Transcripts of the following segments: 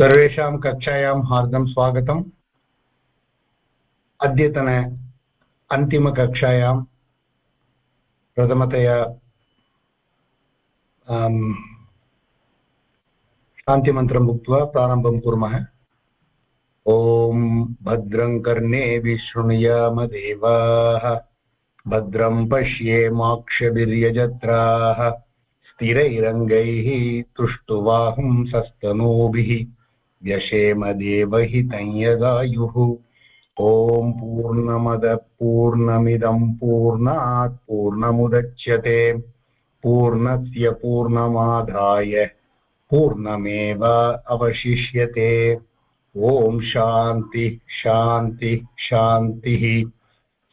सर्वेषां कक्षायां हार्दं स्वागतम्। अद्यतन अन्तिमकक्षायां प्रथमतया शान्तिमन्त्रम् उक्त्वा प्रारम्भं कुर्मः। ॐ भद्रं कर्णे विशृणुयामदेवाः भद्रं पश्येमाक्षभिर्यजत्राः स्थिरैरङ्गैः तुष्टुवाहुं सस्तनूभिः। व्यशेमदेवहितं यदायुः ॐ पूर्णमदः पूर्णमिदं, पूर्णात् पूर्णमुदच्यते पूर्णस्य पूर्णमादाय पूर्णमेव अवशिष्यते। ॐ शान्ति शान्ति, शान्तिः।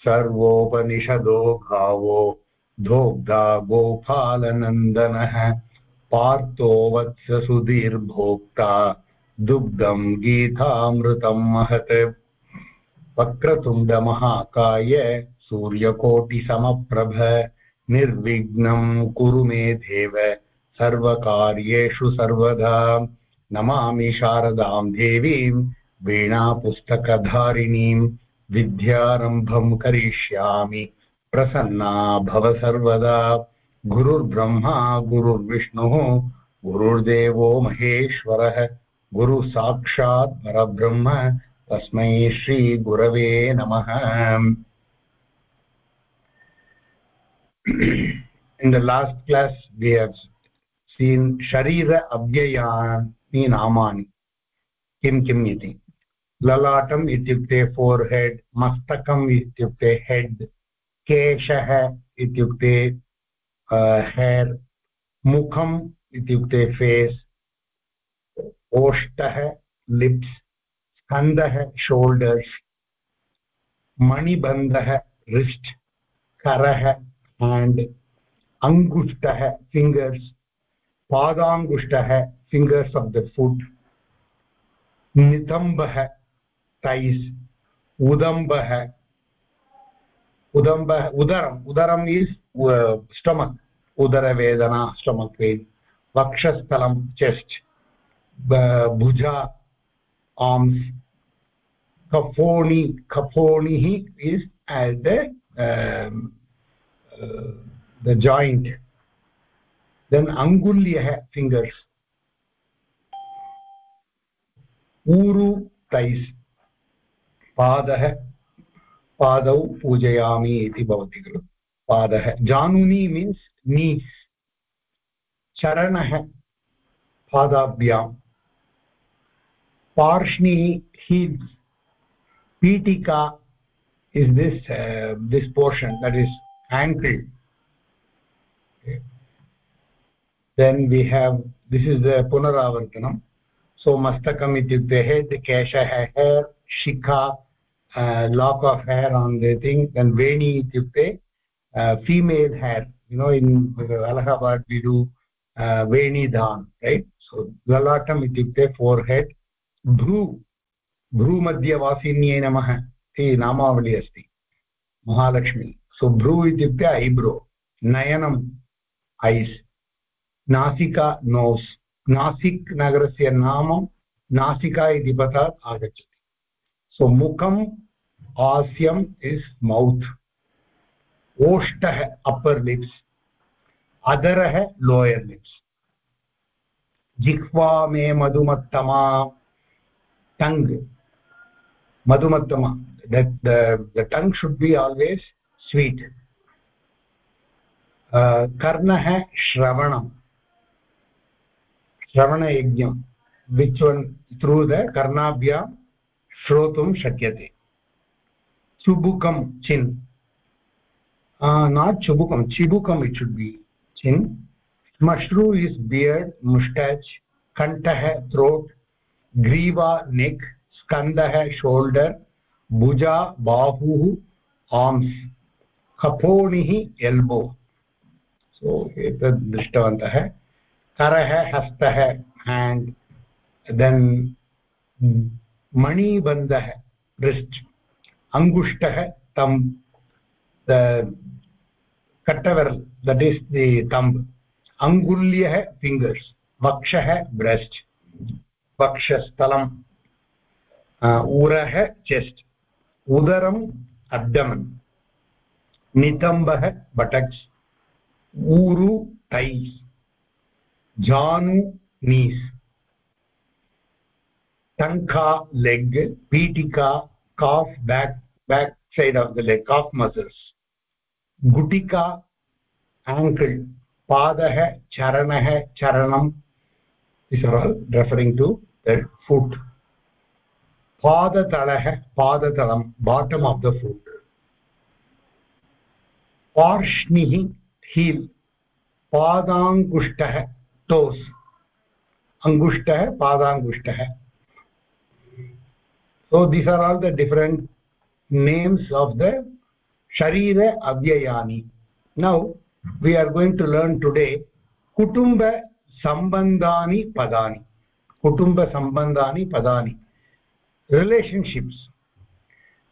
सर्वोपनिषदो भावो धोग्धा गोपालनन्दनः। पार्थो वत्ससुधीर्भोक्ता दुग्धं गीतामृतं महत्। वक्रतुण्डमहाकाय सूर्यकोटिसमप्रभ। निर्विघ्नं कुरु मे देव। सर्वकार्येषु सर्वदा। नमामि शारदां देवीं, वीणापुस्तकधारिणीं। विद्यारम्भं करिष्यामि। प्रसन्ना भव सर्वदा। गुरुर्ब्रह्मा, गुरुर्विष्णुः, गुरुर्देवो महेश्वरः। गुरु साक्षात् परब्रह्म तस्मै श्रीगुरवे नमः। In the last class we have seen शरीर अव्ययानि नामानि किं किम् इति ललाटम् इत्युक्ते फोर् हेड मस्तकम् इत्युक्ते हेड् केशः इत्युक्ते हेर् मुखम् इत्युक्ते फेस् ओष्ठः, लिप्स्, स्कन्दः, शोल्डर्स्, मणिबन्धः, रिस्ट् अंगुष्ट हेण्ड्, अङ्गुष्ठः, फिङ्गर्स्, पादाङ्गुष्ठः, फिङ्गर्स् आफ् द फुट्, नितम्बः उदंब उदम्बः उदरम, उदरम् उदरम् इस् स्टमक् uh, उदरवेदना stomach pain वक्षस्थलं chest bhuja arms kaponi kaponi is at the um, uh, the joint then angulyah fingers uru thighs पादः पादौ पूजयामि इति भवति खलु पादः जानुनी मीन्स् नीस् चरणः पादाभ्यां parshni heaves pitika is this uh, this portion that is ankle okay. then we have this is the punaravartanam. So mastakam ityukte head kesha hair shikha uh, lock of hair on the thing. Then veni ityukte uh, female hair. You know in allahabad we do uh, veni right? So lalatam ityukte forehead भ्रू मध्ये वासिन्यै नमः इति नामावली अस्ति। Mahalakshmi. So भ्रू इत्युक्ते eyebrow नयनम् ऐस्, नासिका, नोस्, नासिक् नगरस्य नाम नासिका इति पदात् आगच्छति। सो मुखं, हास्यम् इस् मौत् ओष्टः अप्पर् लिप्स्। अधरः, लोयर् लिप्स्। जिह्वा मे मधुमत्तमा। टङ्ग् मधुमत्तमा that the the tongue should be always sweet uh, karnah shravanam shravana yajnam which one through the karnabhyam shrotum shakyate chubukam chin uh, not chubukam chibukam it should be chin mashru is beard mustache kantah throat griva neck skandah shoulder, bhuja bahuh arms कपोणिः elbow so एतद् दृष्टवन्तः करः हस्तः hand then मणिबन्धः wrist अङ्गुष्टः तम् कट्टविरल् that is the thumb अङ्गुल्यः fingers वक्षः ब्रेस्ट् वक्षस्थलम् उरः चेस्ट्, उदरम् अब्डमन् नितम्बः बटक्स्, ऊरु टैस् जानु नीस् टङ्का leg, पीटिका, calf back back side of the leg, calf muscles, गुटिका ankle padah charanah charanam these are all referring to that foot padatalah padatalam bottom of the foot parshnih heel पादाङ्गुष्ठः toes अङ्गुष्ठः पादाङ्गुष्ठः so these are all the different names of the sharira avyayani now we are going to learn today kutumba sambandhani padani कुटुम्बसम्बन्धानि पदानि। Relationships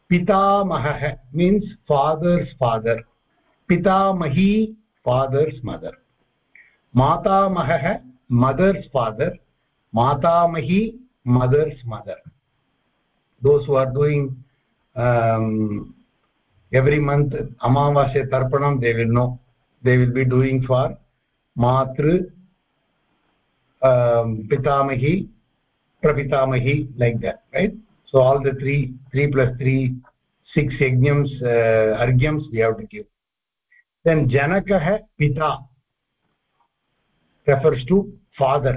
पितामहः means father's father पितामही father's mother मातामहः mother's father मातामही mother's mother those who are doing every month अमावास्य तर्पणं they will no they will be doing for मातृ um, pitamahi prapitamahi like that right so all the three three plus three six yajnams uh, argyams we have to give then janakah pita refers to father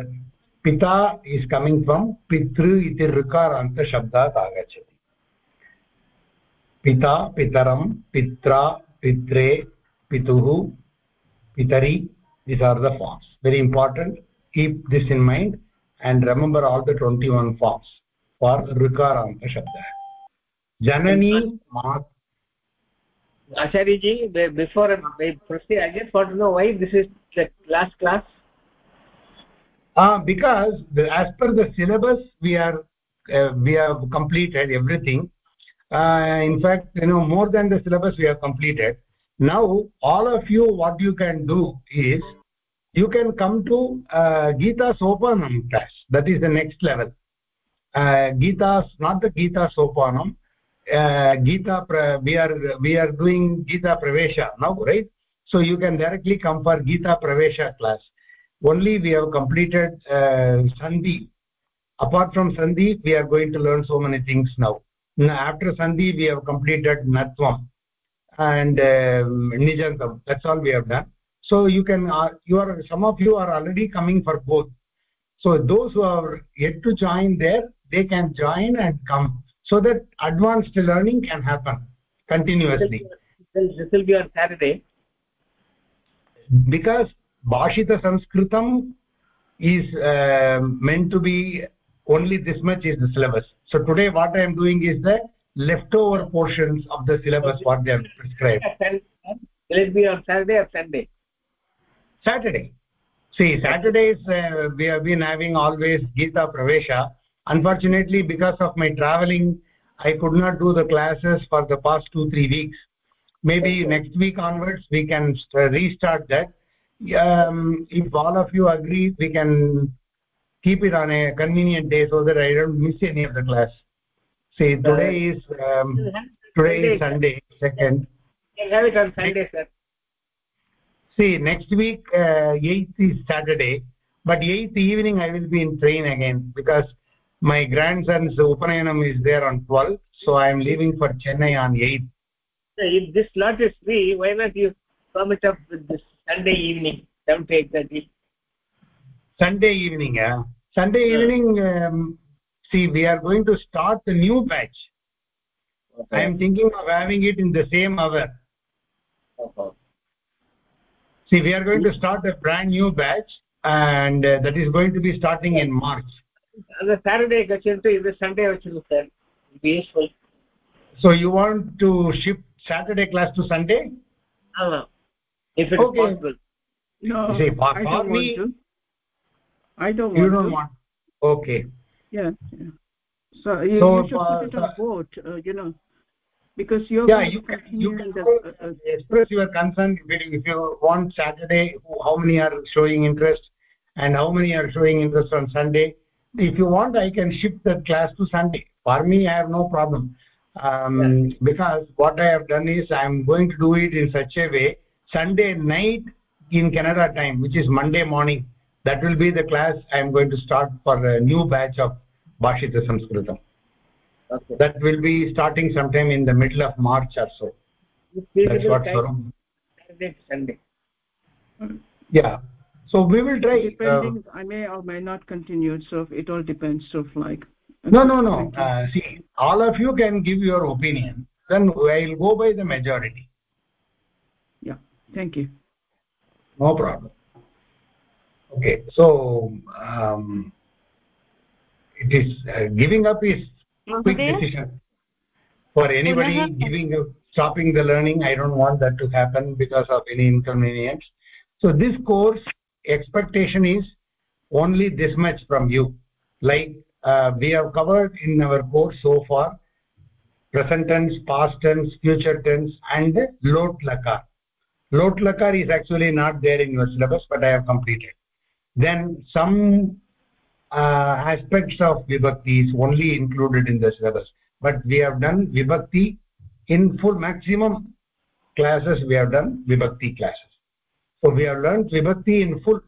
pita is coming from pitru iti rikaranta shabdat agachati पिता पितरं पित्रा पित्रे पितुः pitari these are the forms very important keep this in mind and remember all the 21 forms for rikaranta shabda. Janani mat acharya ji before i proceed i just want to know why this is the last class? Ah because the, as per the syllabus we are uh, we have completed everything. Uh, in fact you know more than the syllabus we have completed. Now all of you what you can do is you can come to uh, gita sopanam class that is the next level. Uh, gita not the gita sopanam. Uh, gita we are we are doing gita pravesha now right? So you can directly come for gita pravesha class. Only we have completed uh, sandhi. Apart from sandhi we are going to learn so many things now, after sandhi we have completed natvam and um, nijantam that's all we have done so you can uh, you are some of you are already coming for both. So those who are yet to join there they can join and come so that advanced learning can happen continuously. This will be on saturday. Because bhashita sanskritam is uh, meant to be only this much is the syllabus. So today what i am doing is the leftover portions of the syllabus what they have prescribed. Will it be on saturday or sunday saturday. See saturdays uh, we have been having always gita pravesha. Unfortunately because of my traveling i could not do the classes for the past 2 3 weeks. Maybe next week onwards we can restart that. Um, if all of you agree we can keep it on a convenient day so that i don't miss any of the class. See today is um, today is sunday second. Have it on sunday sir see next week uh, 8th is saturday but 8th evening i will be in train again because my grandson's upanayanam is there on 12th so i am leaving for chennai on 8th if this slot is free why not you come it up with this sunday evening 7 to 8:30 sunday evening yeah sunday yeah. evening um, see we are going to start the new batch okay. i am thinking of having it in the same hour okay. See we are going to start a brand new batch and uh, that is going to be starting in march the saturday gachantu is the sunday vachanu sir be useful so you want to shift saturday class to sunday uh, if it okay. possible no see, for, I for don't me want to. i don't you want don't to. want okay yeah, yeah. so you, so, you should uh, put it on board uh, you know because you're yeah you can you can the, uh, uh, express your concern if you want saturday how many are showing interest and how many are showing interest on sunday. If you want i can shift that class to sunday. For me i have no problem. Um, yeah. because what i have done is i am going to do it in such a way sunday night in canada time which is monday morning that will be the class i am going to start for a new batch of bhashita sanskritam okay. that will be starting sometime in the middle of march or so. That's what saturday sunday. Yeah. So we will try depending uh, i may or may not continue so it all depends of like no no no. uh, see all of you can give your opinion then i'll go by the majority. Yeah. Thank you. No problem. Okay so um, it is uh, giving up is quick decision. For anybody giving up stopping the learning i don't want that to happen because of any inconvenience. So this course expectation is only this much from you. Like uh, we have covered in our course so far present tense past tense future tense and lot lakar. Lot lakar is actually not there in your syllabus but i have completed. Then some aspects of vibhakti is only included in the syllabus. But we have done vibhakti in full maximum classes. We have done vibhakti classes. So we have learned vibhakti in full.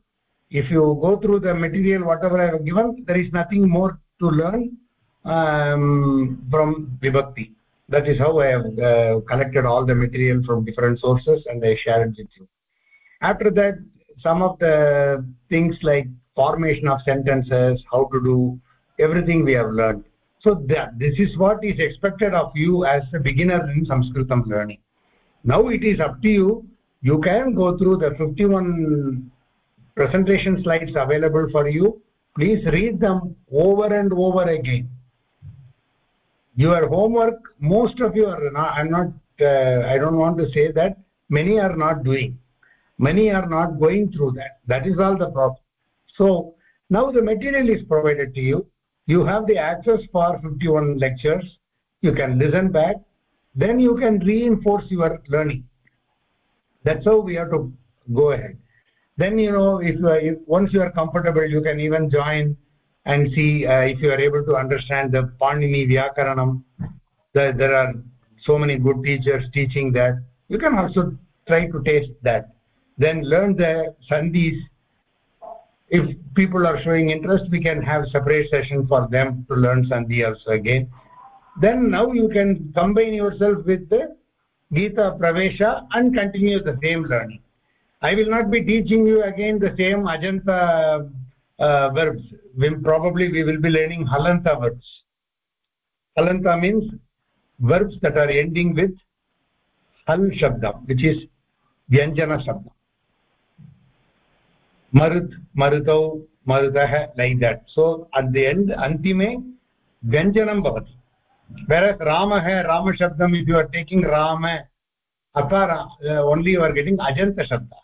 If you go through the material whatever i have given there is nothing more to learn um, from vibhakti. That is how i have uh, collected all the material from different sources and i shared it with you. After that some of the things like formation of sentences how to do everything we have learned. So that this is what is expected of you as a beginner in sanskritam learning. Now it is up to you. You can go through the 51 presentation slides available for you. Please read them over and over again. Your homework most of you are not i'm not uh, i don't want to say that. Many are not doing. Many are not going through that. That is all the problem so now the material is provided to you. You have the access for 51 lectures. You can listen back. Then you can reinforce your learning. That's how we have to go ahead. Then you know if, uh, if once you are comfortable you can even join and see uh, if you are able to understand the panini vyakaranam. The, there are so many good teachers teaching that. You can also try to taste that. Then learn the sandhis if people are showing interest we can have separate session for them to learn sandhi also again. Then now you can combine yourself with the gita pravesha and continue the same learning. I will not be teaching you again the same ajanta uh, verbs. Will probably we will be learning halanta verbs. Halanta means verbs that are ending with hal shabda which is vyanjana shabda मरुत्, मरुतौ, मरुतः like that so at the end अन्तिमे व्यञ्जनं भवति. रामः, रामशब्दम् इति your taking Ram, अथ only you are अजंत अजन्तशब्दः.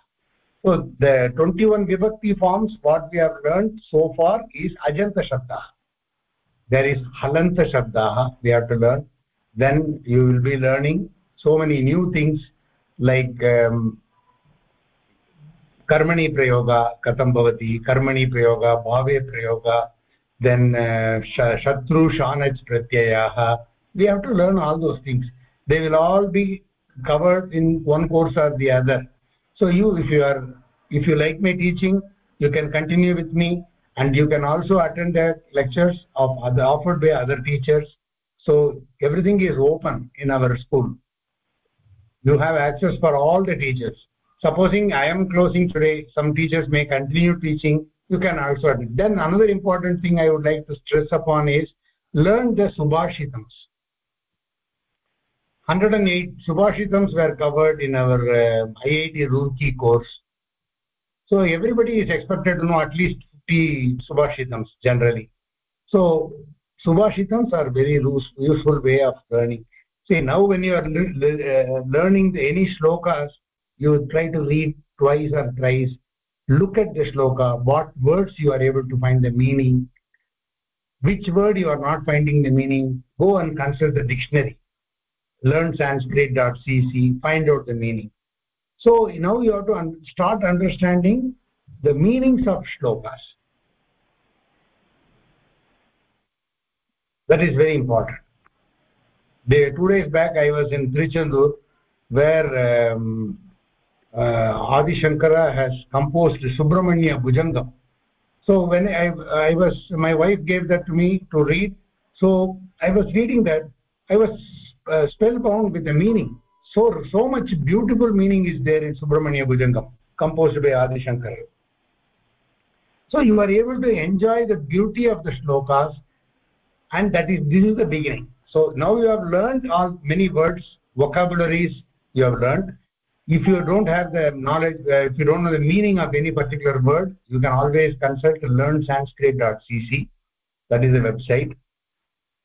सो द ट्वेण्टि वन् विभक्ति forms what we are learn so far is अजन्तशब्दः. There is हलन्तशब्दाः we have to learn then you will be learning so many new things like कर्मणि प्रयोगा कथं भवति कर्मणि प्रयोगा भावे प्रयोगा then uh, shatru shanaj pratyayah we have to learn all those things they will all be covered in one course or the other so you if you are if you like my teaching you can continue with me and you can also attend the lectures of other offered by other teachers so everything is open in our school you have access for all the teachers supposing i am closing today some teachers may continue teaching you can also then another important thing i would like to stress upon is learn the subhashitams. 108 subhashitams were covered in our uh, iit roorkee course. So everybody is expected to know at least 50 subhashitams generally. So subhashitams are very useful way of learning. See now when you are uh, learning any shlokas you try to read twice or thrice. Look at the shloka what words you are able to find the meaning. Which word you are not finding the meaning go and consult the dictionary. Learn sanskrit.cc find out the meaning. So now you have to un start understanding the meanings of shlokas. That is very important. Two days back i was in trichandur where um, adi shankara has composed subramanya bhujangam. So when i i was my wife gave that to me to read. So i was reading that. I was uh, spellbound with the meaning. So so much beautiful meaning is there in subramanya bhujangam composed by adi shankara so you are able to enjoy the beauty of the shlokas and that is this is the beginning. So now you have learned all many words vocabularies you have learned if you don't have the knowledge uh, if you don't know the meaning of any particular word you can always consult learnsanskrit.cc that is the website.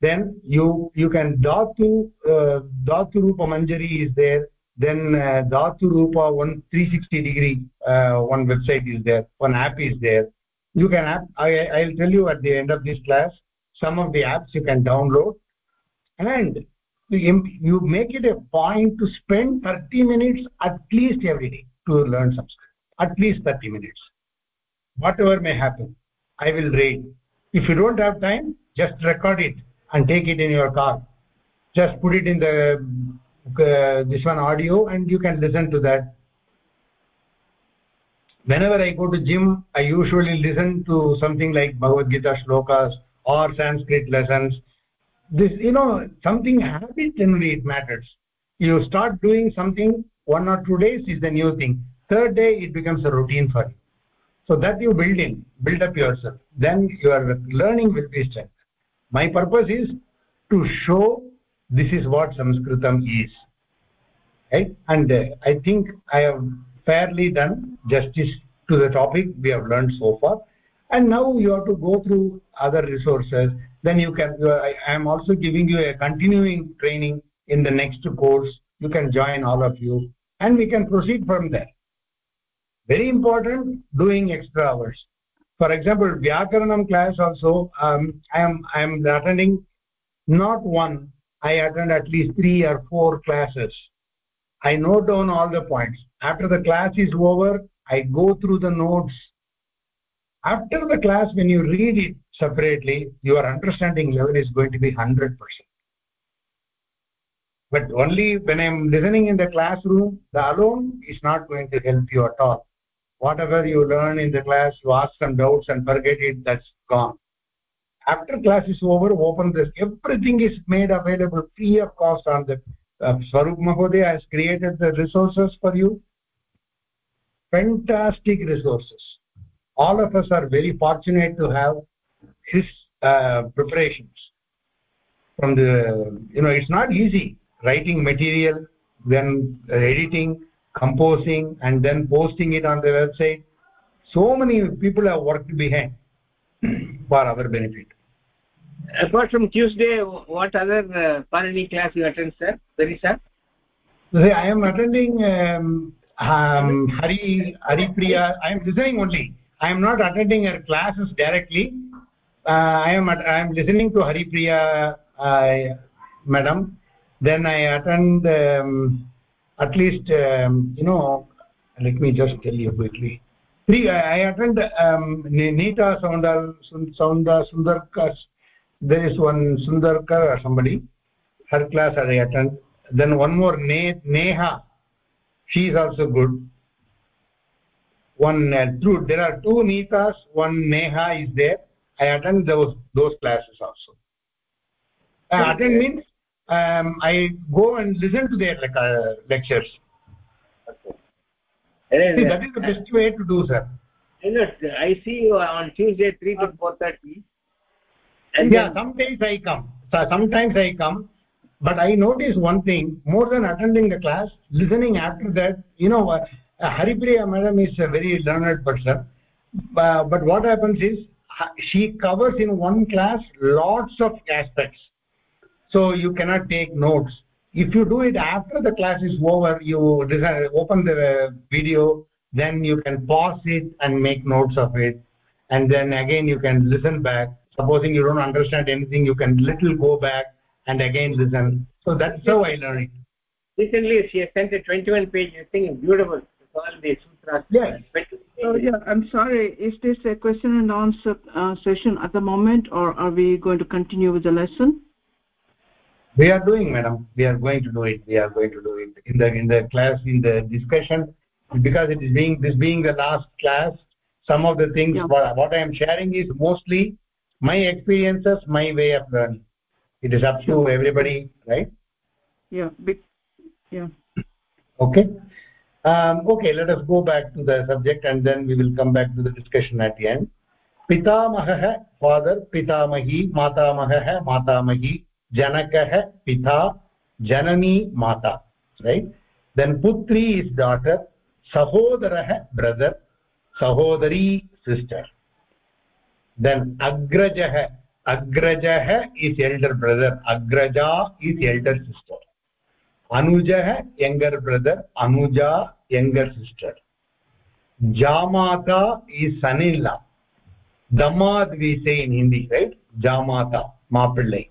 Then you you can dhatu uh, dhatu rupa manjari is there. Then uh, dhatu rupa 360 degree uh, one website is there one app is there. You can app i i'll tell you at the end of this class some of the apps you can download. And you make it a point to spend 30 minutes at least every day to learn sanskrit at least 30 minutes. Whatever may happen i will read if you don't have time just record it and take it in your car. Just put it in the uh, this one audio and you can listen to that. Whenever i go to gym i usually listen to something like bhagavad gita shlokas or sanskrit lessons this you know something habit generally it matters. You start doing something one or two days is the new thing. Third day it becomes a routine for you. So that you build in build up yourself. Then your learning will be strength my purpose is to show this is what sanskritam is. Right? And uh, i think i have fairly done justice to the topic. We have learned so far. And now you have to go through other resources then you can i am also giving you a continuing training in the next course. You can join all of you and we can proceed from there. Very important doing extra hours. For example vyakaranam class also um, i am i am attending not one i attend at least three or four classes. I note down all the points. After the class is over i go through the notes. After the class when you read it separately your understanding level is going to be 100% but only when i'm listening in the classroom the alone is not going to help you at all. Whatever you learn in the class you ask some doubts and forget it that's gone. After class is over open this everything is made available free of cost on the uh, Swarup Mahodaya has created the resources for you. Fantastic resources. All of us are very fortunate to have his uh, preparations. From the you know it's not easy writing material then uh, editing composing and then posting it on the website. So many people have worked behind for our benefit. Apart from tuesday what other uh, parani class you attend sir? Very sir? I am attending um, um, hari hari priya. I am listening only. I am not attending her classes directly. uh, i am i am listening to hari priya uh, madam. Then i attend um, at least um, you know let me just tell you quickly. Three i, attend um, nita soundal sounda sundarkar there is one sundarkar or somebody. Her class i attend. Then one more ne neha. She is also good. One uh, true there are two nitas one neha is there i attend those those classes also. Uh, attend means um, i go and listen to their like, uh, lectures. Okay. see that is the best way to do sir. i see you on tuesday 3 to 4:30 and yeah some days i come. So sometimes i come. But i notice one thing. More than attending the class listening after that you know uh, haripriya madam is a very learned person. Uh, but what happens is she covers in one class lots of aspects. So you cannot take notes. If you do it after the class is over you open the video then you can pause it and make notes of it. And then again you can listen back. Supposing you don't understand anything you can little go back and again listen. So that's how i learned. Recently she sent a 21 page thing beautiful. All the yes. Oh yeah i'm sorry. Is this a question and answer uh, session at the moment or are we going to continue with the lesson? We are doing madam. We are going to do it. We are going to do it. In the in the class in the discussion because it is being this being the last class some of the things yeah. what, what i am sharing is mostly my experiences my way of learning. It is up to everybody right? Yeah big yeah. Okay um, okay let us go back to the subject and then we will come back to the discussion at the end pitamahah father pitamahi matamahah matamahi janakah pita janani mata right then putri is daughter sahodarah brother sahodari sister then agrajah agrajah is elder brother agraja is elder sister anujah younger brother anuja younger sister jamata is son in law damad we say in hindi right jamata maapillai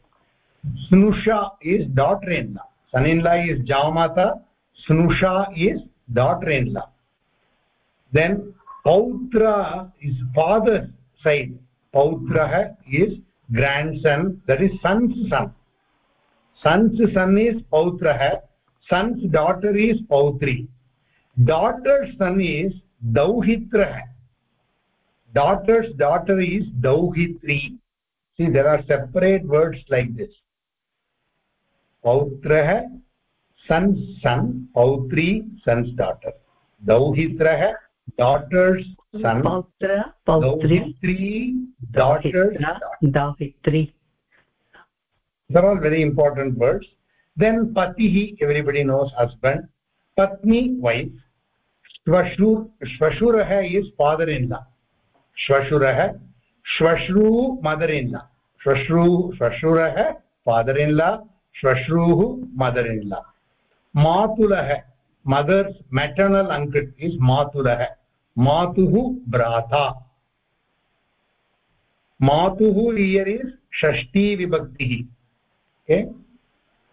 snusha is daughter in law son in law is jamata snusha is daughter in law then pautra is father's side pautrah is grandson that is son's son son's son is pautrah son's daughter is pautri daughter's son is dauhitra. Daughter's daughter is dauhitri. See there are separate words like this. Pautrah son's son. Pautri son's daughter. Dauhitrah daughter's son. Pautra pautri daughter's dauhitri. These are all very important words then patihi everybody knows husband patni wife shvashur shvashurah is father in law shvashurah shvashru mother in law shvashru shvashurah father in law shvashruh mother in law matulah mother's maternal uncle is matulah matuh brata matuh here is shashti vibhakti okay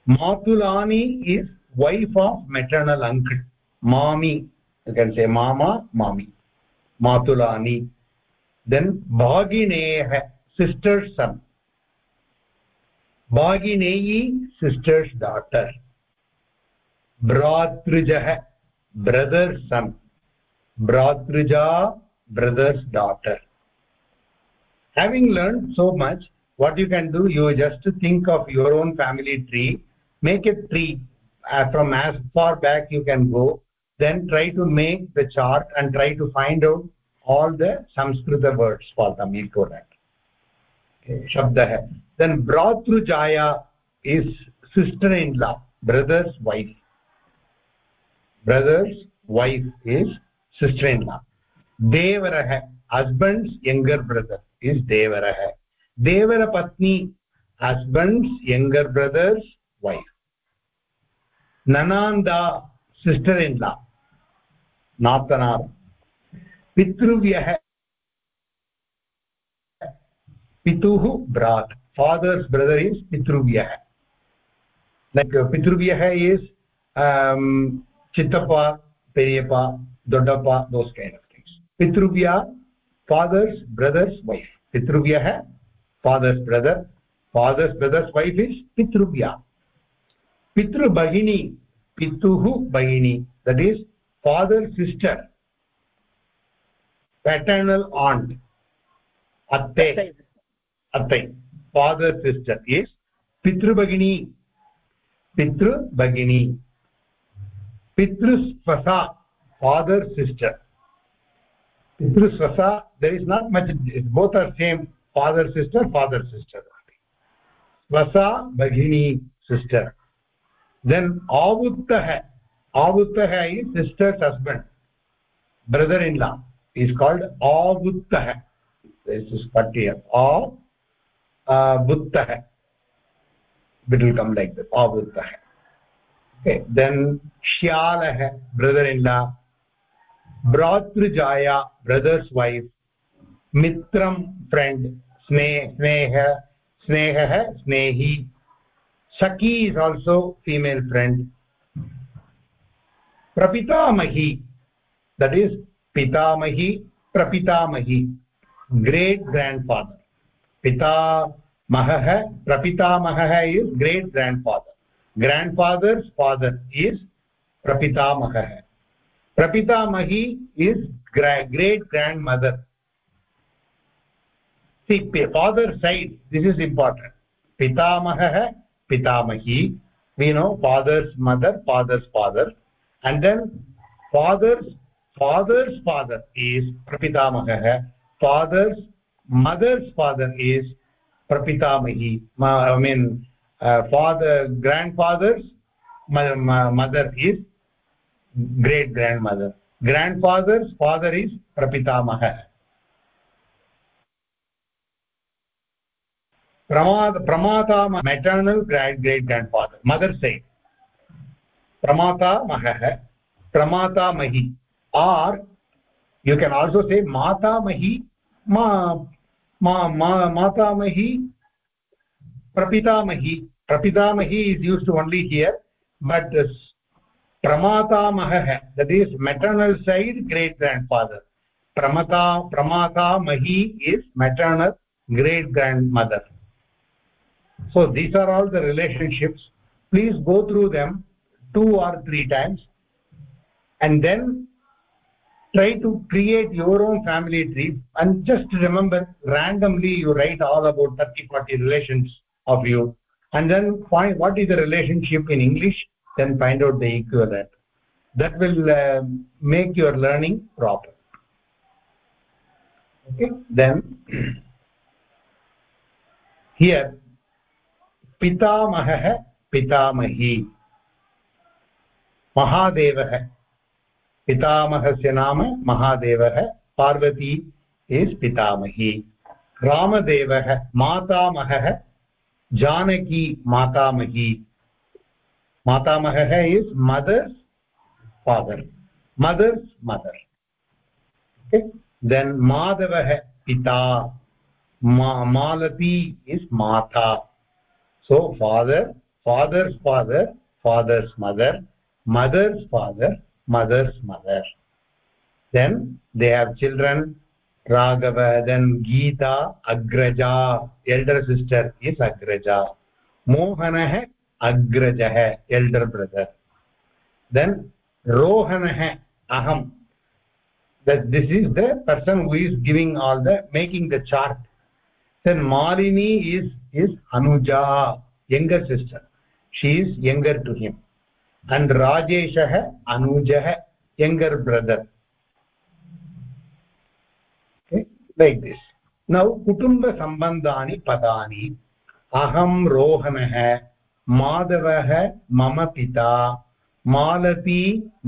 matulani is wife of maternal uncle. Mami you can say mama mami matulani then bhagineh sister's son. Bhagineyi sister's daughter. Bhratrujah brother's son. Bhratruja brother's daughter. Having learned so much what you can do you just think of your own family tree make it tree uh, from as far back you can go. Then try to make the chart and try to find out all the Sanskrit words for them that. Okay, shabdah then bhratrujaya is sister in law brother's wife. Brother's wife is sister in law devarah husband's younger brother is devarah devara patni husband's younger brother's wife ननान्द sister in law नातनार् पितृव्यः पितुः ब्रात् father's brother is पितृव्यः like पितृव्यः is चित्तप्प पेरियप्प दोड्डप्प दोस् कैन् आफ् थिङ्ग्स् पितृव्या father's brother's wife पितृव्य father's brother father's brother's wife is पितृव्या पितृभगिनि पितुः भगिनी that is father sister paternal aunt अत्ते अत्तै। फादर् सिस्टर् इस् पितृभगिनी पितृभगिनी पितृस्वसा father sister पितृस्वसा there is not much both are same father sister father sister स्वसा भगिनी sister then avuttah avuttah is sister's husband brother in law is called avuttah this is patiya av uh, buttah it will come like that avuttah okay then shyalah brother in law bhratrujaya brother's wife mitram friend स्नेह स्नेह स्नेहः सखी is also female friend prapitamahi that is पितामही प्रपितामही great grandfather pitamahah prapitamahah is great grandfather grandfather's father is prapitamahah prapitamahi is great grandmother see father side this is important pitamahah pitamahi we know father's mother father's father and then father's father's father is prapitamahah father's mother's father is prapitamahi i mean uh, father grandfather's mother is great grandmother grandfather's father is prapitamahah pramata pramata maternal great great grandfather mother side pramata mahah pramata mahi or you can also say mata mahi ma ma, ma mata mahi prapitamahi prapitamahi is used only here but pramatamahah that is maternal side great grandfather pramata pramata mahi is maternal great grandmother so these are all the relationships. Please go through them two or three times and then try to create your own family tree and just remember randomly you write all about 30 40 relations of you and then find what is the relationship in english then find out the equivalent. That will uh, make your learning proper. Okay then here पितामहः पितामही। महादेवः, पितामहस्य नाम महादेवः, Parvati is पितामही। रामदेवः, मातामहः, जानकी मातामही। मातामहः is mother's father mother's mother then माधवः पिता। मा, मालती इस् माता। So father father's father father's mother mother's father mother's mother then they have children raghava then geeta agraja elder sister is agraja mohanah agrajah elder brother then rohanah aham that this is the person who is giving all the making the chart then malini is is anuja younger sister she is younger to him and rajeshah anujah younger brother okay like this now kutumba sambandhani padani aham rohanah माधवः मम पिता मालती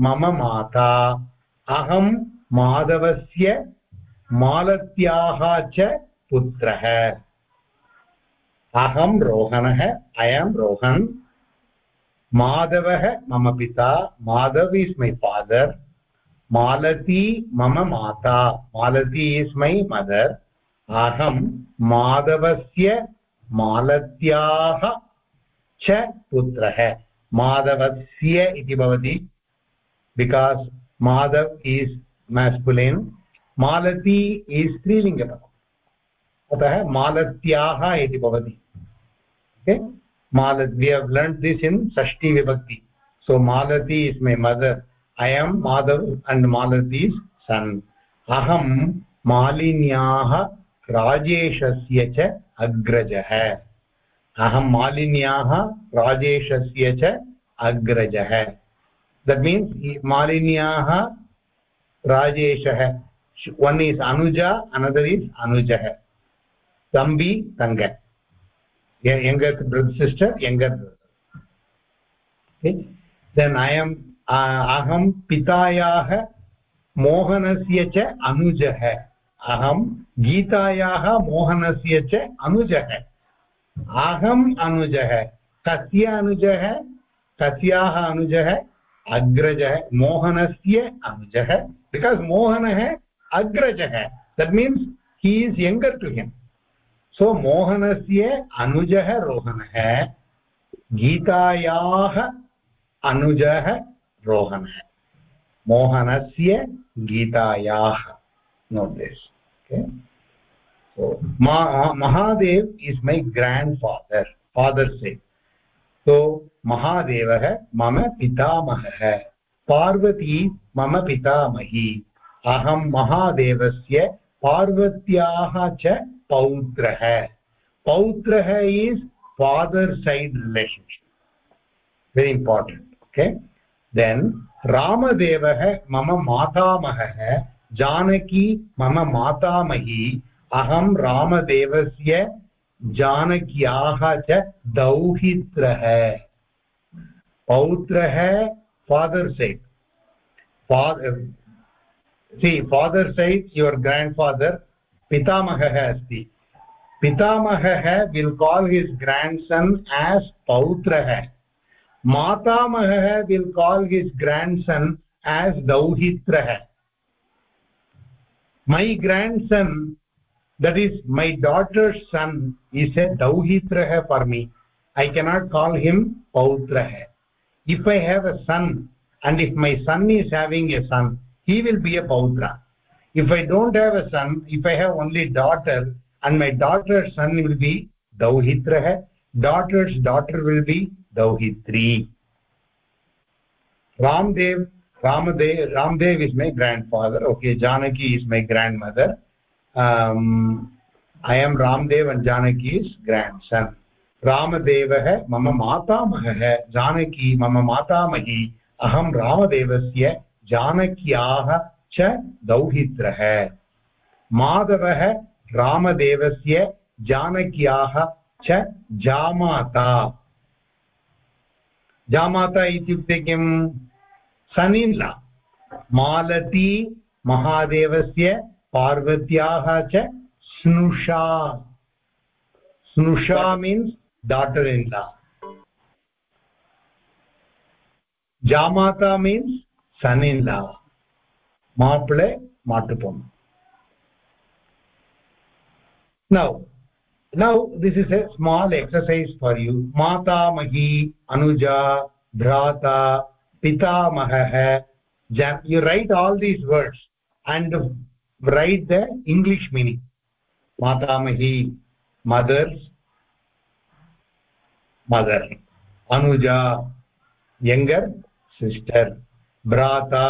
मम माता अहं माधवस्य मालत्याः च पुत्रः। अहं रोहणः I am Rohan. माधवः, मम पिता। Madhava is my father Malati, मम माता। मालती इस् मै मदर् अहं माधवस्य मालत्याः च पुत्रः। माधवस्य इति भवति। Because Madhav is masculine Malati is स्त्रीलिङ्गपदम् अतः मालद्याः इति भवति। मालद्य लर्ण्ड् दिस् इन् षष्ठी विभक्ति। So Malati is my mother I am mother and Malati is son अहं मालिन्याः राजेशस्य च अग्रजः। अहं मालिन्याः राजेशस्य च अग्रजः। दट् मीन्स् मालिन्याः राजेशः। वन् इस् अनुजा अनदर् इस् अनुजः brother, sister younger brother. Okay? Then i am aham pitayah मोहनस्य च अनुजः अहं गीतायाः मोहनस्य च अनुजः अहम् अनुजः कस्य अनुजः कस्याः अनुजः अग्रजः मोहनस्य अनुजः बिकास् मोहनः अग्रजः that means he is younger to him so Mohan मोहनस्य अनुजः रोहन गीतायाः अनुजः रोहनः मोहनस्य गीतायाः notice Mahadeva is my grandfather father say so महादेवः मम पितामहः पार्वती मम पितामही अहम महादेव से च पौत्रः पौत्रः is father side relationship very important, okay? Then रामदेवः मम मातामहः, जानकी मम मातामही, अहं रामदेवस्य जानक्याः च दौहित्रः। पौत्रः father side father see, father side, your grandfather पितामहः अस्ति। पितामहः will call his grandson as पौत्रः। मातामहः will call his grandson as दौहित्रः। My grandson that is my daughter's son is a दौहित्रः for me I cannot call him पौत्रः। If I have a son and if my son is having a son he will be a Pautra. If i don't have a son if i have only daughter and my daughter's son will be dauhitrah daughter's daughter will be dauhitri ramdev ramadev ramdev is my grandfather okay janaki is my grandmother um, i am ramdev and janaki is grandson रामदेवः मम मातामहः जानकी मम मातामही अहं रामदेवस्य जानक्याः च दौहित्रः। माधवः रामदेवस्य जानक्याः च जामाता। जामाता इत्युक्ते किम्? सनिन्ला मालती महादेवस्य पार्वत्याः च स्नुषा। स्नुषा means law jamata means son in law maaple matupam now now this is a small exercise for you mata mahi anuja bhrata pitamahah you write all these words and write the english meaning mata mahi mothers mother anuja younger sister brata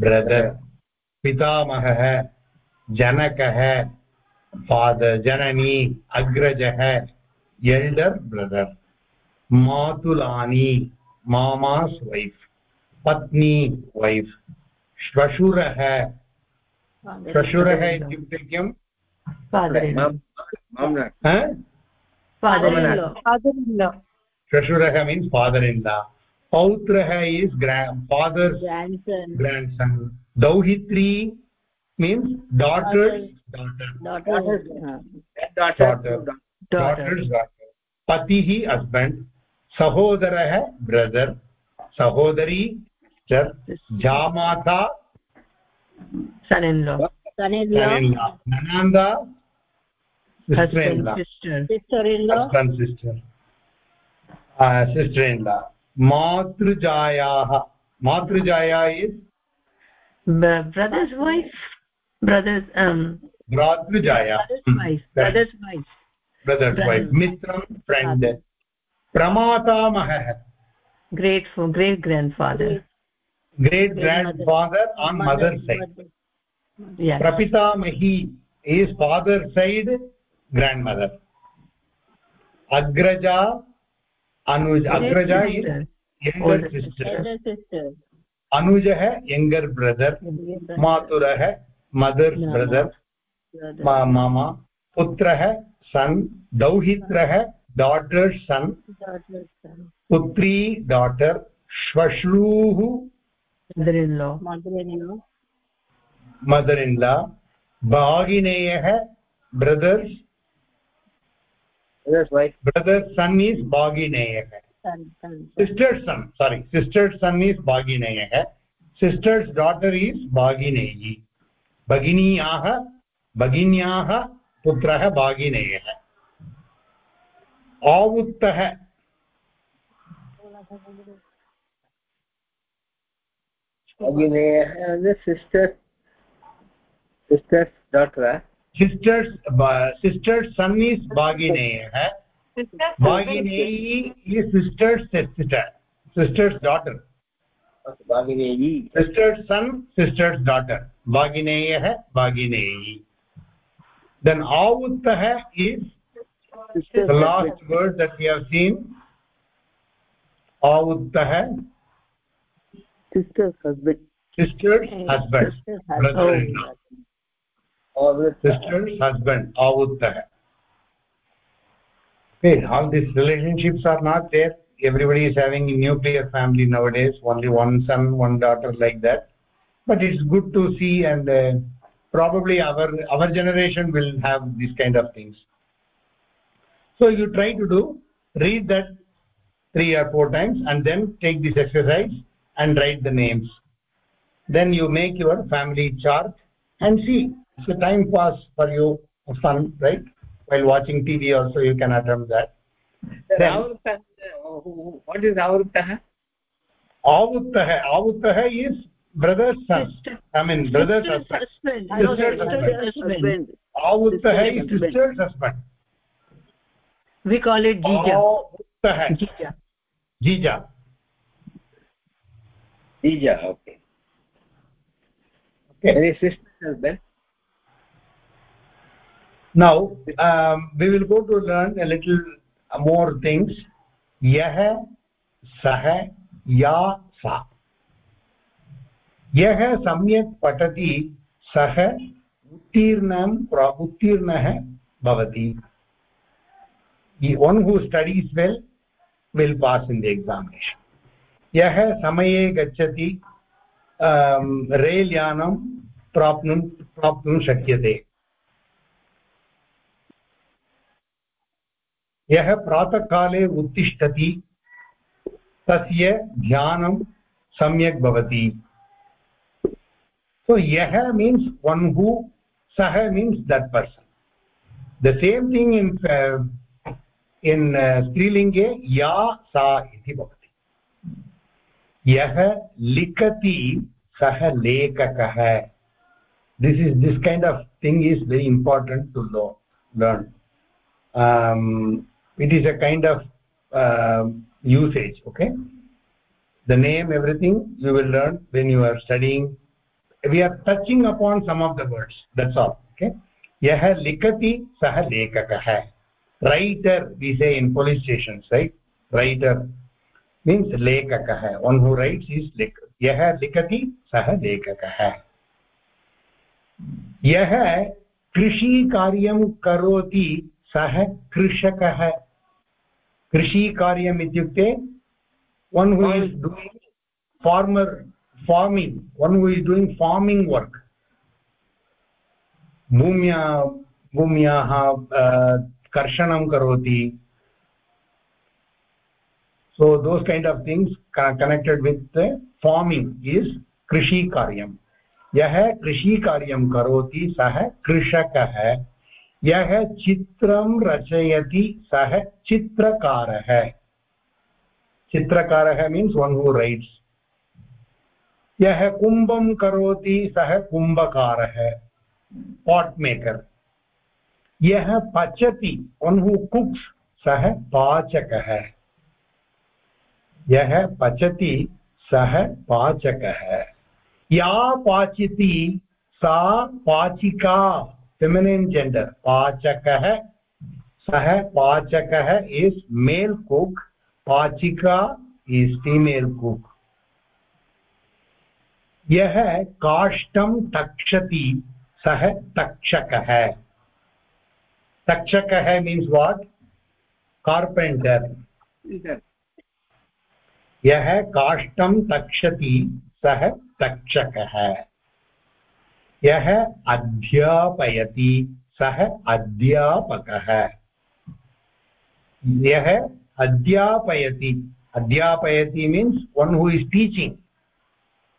brother पितामहः जनकः father जननी अग्रजः elder brother मातुलानी मामास् wife पत्नी wife श्वशुरः श्वशुरः इत्युक्ते किम् श्वशुरः मीन्स् फादर् इन् ला पौत्रः इस् फादर् ग्राण्ड्सन् दौहित्री मीन्स् डाटर् पतिः हस्बेण्ड् सहोदरः ब्रदर् सहोदरी जामाता son in law son in law nananda sister in law sister in law husband sister uh, sister in law मातृजायाः। मातृजाया प्रमातामहः great great grand father great grand father mother side प्रपितामही is father mother अग्रजा अनुज अग्रजा younger sister अनुजः younger brother मातुरः mother brother मम. पुत्रः son दौहित्रः डाटर् सन् पुत्री डाटर् श्वश्रूः. Mother in law भागिनेयः brother's brother's wife brother's son is bhagineyah son son sister's son sorry sister's son is bhagineyah sister's daughter is bhagineyi भगिनीयाः भगिन्याः पुत्रः भागिनेयः आवुत्तः bhagineyaha sister sister's daughter sister's sister's son is bhagineyah bhagineyi is sister's sister sister's daughter bhagineyi sister's son sister's daughter bhagineyah bhagineyi then avuttah is the last word that we have seen avuttah sister's husband sister's husband brother-in-law sister's husband avuttah okay all these relationships are not there. Everybody is having a nuclear family nowadays. Only one son one daughter like that. But it's good to see and uh, probably our our generation will have these kind of things. So you try to do read that three or four times and then take this exercise and write the names. Then you make your family chart and see it's a time pass for you fun right? While watching tv also you can attempt that. Then, uh, what is avrutah avuttah avuttah is brother's son. I mean brother's husband. sister's husband. avuttah is sister's husband. We call it jija. Avuttah jija. Jija. Jija okay. Okay. Any sister's husband now um, we will go to learn a little more things yah sah ya sa यः सम्यक् पठति सः उत्तीर्णं उत्तीर्णः भवति one who studies well will pass in the examination यः समये गच्छति रेल् यानं प्राप्नुं प्राप्तुं शक्यते यः प्रातःकाले उत्तिष्ठति, तस्य ध्यानं सम्यक् भवति। सो यः मीन्स् वन् हू सः means that person the same thing in in स्त्रीलिङ्गे या, सा इति भवति। यः लिखति, सः लेखकः। This is this kind of thing is very important to low learn it is a kind of uh, usage okay the name everything you will learn when you are studying we are touching upon some of the words that's all okay yah likati sah lekakah writer we say in police stations right writer means lekakah one who writes is lek yah likati sah lekakah यः कृषिकार्यं करोति सः कृषकः कृषि इत्युक्ते one who is doing farmer farming one who is doing farming work भूम्या भूम्याः कर्षणं करोति so those kind of things connected with farming is कृषिकार्यं यः कृषिकार्यं करोति सः कृषकः यः चित्रं रचयति सः चित्रकारः। चित्रकारः मीन्स् वन् हू रैट्स् यः कुम्भं करोति, सः कुम्भकारः पाट् मेकर् यः पचति वन् हू कुक्स् सः पाचकः। यः पचति, सः पाचकः। या पाचति, सा पाचिका फेमिनिन् जेण्डर् पाचकः। सः पाचकः इस् मेल् कुक् पाचिका इस् फीमेल् कुक्। यः काष्ठं तक्षति सः तक्षकः तक्षकः मीन्स् वाट् कार्पेण्टर् यः काष्ठं तक्षति सः तक्षकः यः अध्यापयति सः अध्यापकः यः अध्यापयति। अध्यापयति means one who is teaching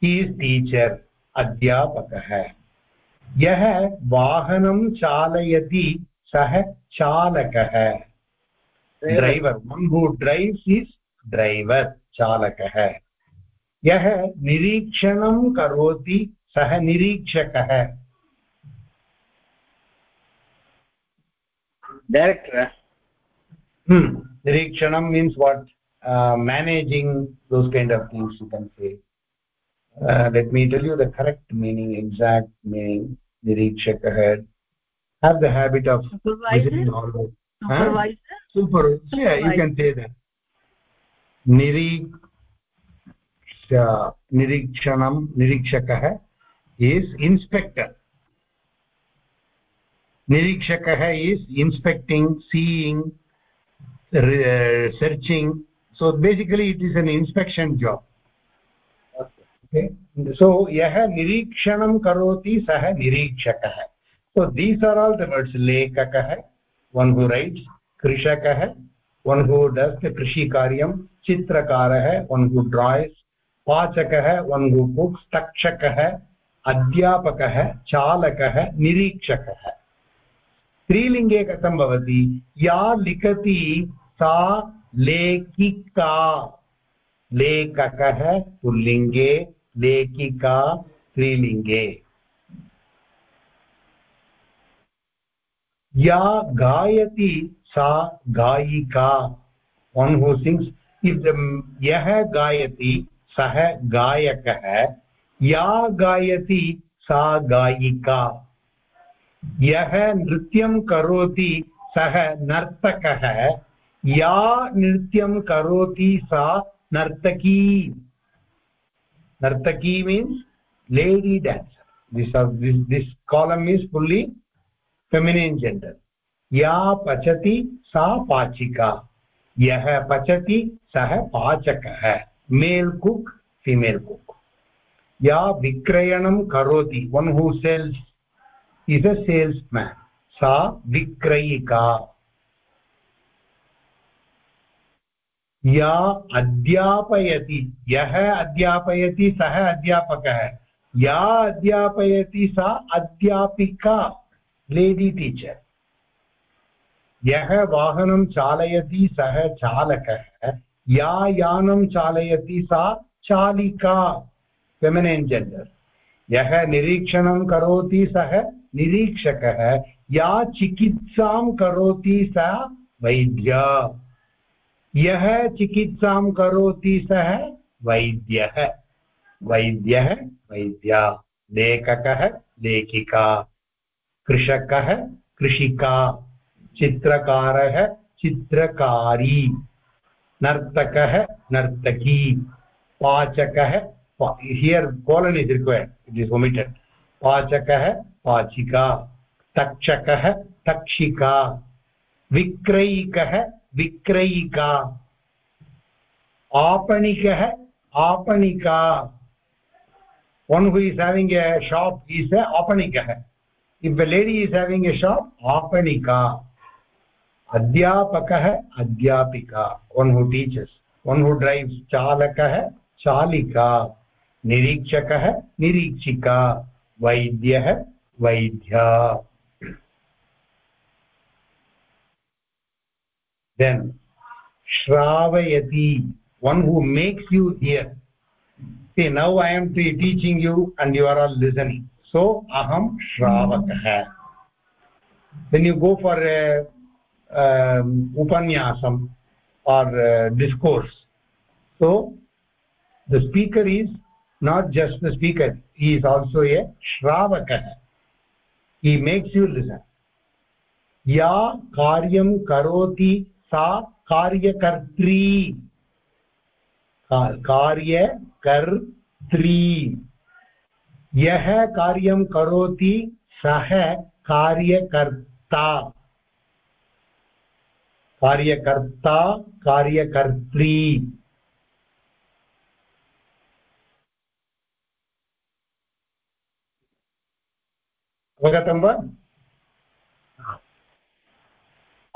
is teacher अध्यापकः। यः वाहनं चालयति सः चालकः। Driver one who drives is driver चालकः। यः निरीक्षणं करोति सः निरीक्षकः। Director. Hmm. nirikshanam means what? Uh, managing those kind of things you can say. Uh, let me tell you the correct meaning exact meaning nirikshakah. Have the habit of visiting all the supervisor? Huh? super yeah you can say that. Nirik nirikshanam nirikshakah is inspector. Nirikshakah is inspecting seeing searching so basically it is an inspection job okay so yah nirikshanam karoti sah nirikshakah so these are all the words lekakah one who writes krishakah one who does the krishi karyam chitrakarah one who draws पाचकः one who cooks तक्षकः अध्यापकः चालकः निरीक्षकः स्त्रीलिङ्गे कथं भवति या लिखति सा लेखिका। लेखकः पुल्लिङ्गे लेखिका स्त्रीलिङ्गे या गायति सा गायिका। वन् हू सिङ्ग्स् यः गायति सः गायकः या गायति सा गायिका। यः नृत्यं करोति सः नर्तकः या नृत्यं करोति सा नर्तकी। नर्तकी means lady dancer this this this column is fully feminine gender या पचति सा पाचिका। यः पचति सः पाचकः। मेल् कुक् फीमेल् कुक् या विक्रयणं करोति। One who sells is a salesman. sa vikrayika या अध्यापयति, यः अध्यापयति सः अध्यापकः, या अध्यापयति सा अध्यापिका लेडी टीचर् यः वाहनं चालयति सः चालकः, या यानं चालयति सा चालिका फेमिनैन् जेण्डर् यः निरीक्षणं करोति सः निरीक्षकः, या चिकित्सां करोति सा वैद्या. यः चिकित्सां करोति सः वैद्यः। वैद्यः, वैद्या, लेखकः, लेखिका, कृषकः, कृषिका, चित्रकारः, चित्रकारी, नर्तकः, नर्तकी, पाचकः here colon is required it is omitted पाचकः, पाचिका, तक्षकः, तक्षिका, विक्रयिकः विक्रयिका आपणिकः आपणिका one who is having a shop is a apanikah if a lady is having a shop apanika adhyapakah adhyapika one who teaches one who drives chalakah chalika निरीक्षकः निरीक्षिका वैद्यः वैद्या then shravayati one who makes you hear see now i am teaching you and you are all listening so aham shravakah when you go for a um, upanyasam or uh, discourse so the speaker is not just the speaker he is also a shravakah he makes you listen या कार्यं करोति सा कार्यकर्त्री। कार्यकर्त्री। यः कार्यं करोति सः कार्यकर्ता। कार्यकर्ता कार्यकर्त्री। अवगतं वा?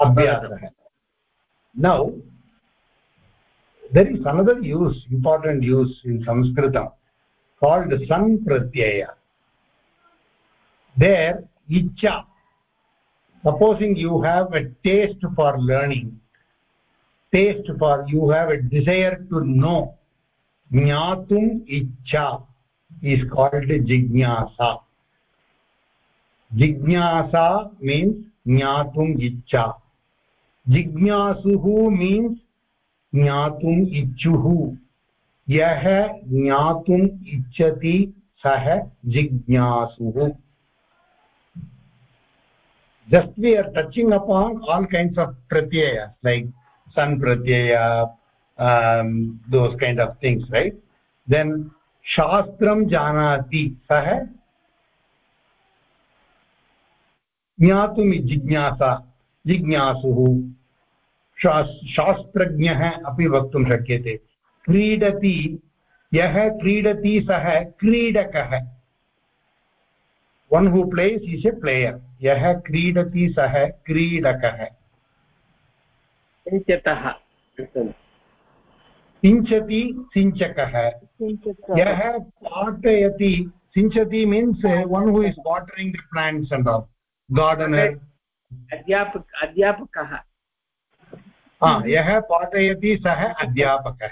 अभ्यासः। नौ there is another use important use in sanskritam called san pratyaya there icha supposing you have a taste for learning taste for you have a desire to know ज्ञातुम् इच्छा is called jignasa jignasa means ज्ञातुम् इच्छा जिज्ञासुः means ज्ञातुम् इच्छुः। यः ज्ञातुम् इच्छति, सः जिज्ञासुः। Just we are touching upon all kinds of Pratyaya like सन् प्रत्यय those kind of things right then शास्त्रं जानाति सः ज्ञातुं जिज्ञासा जिज्ञासुः शास्त्रज्ञः अपि वक्तुं शक्यते। क्रीडति यः क्रीडति सः क्रीडकः। One who plays is a player यः क्रीडति सः क्रीडकः। सिञ्चतः। सिञ्चति सिञ्चकः। यः पाठयति सिञ्चति means one who is watering the plants and all gardener अध्यापक अध्यापकः। यः पाठयति सः अध्यापकः।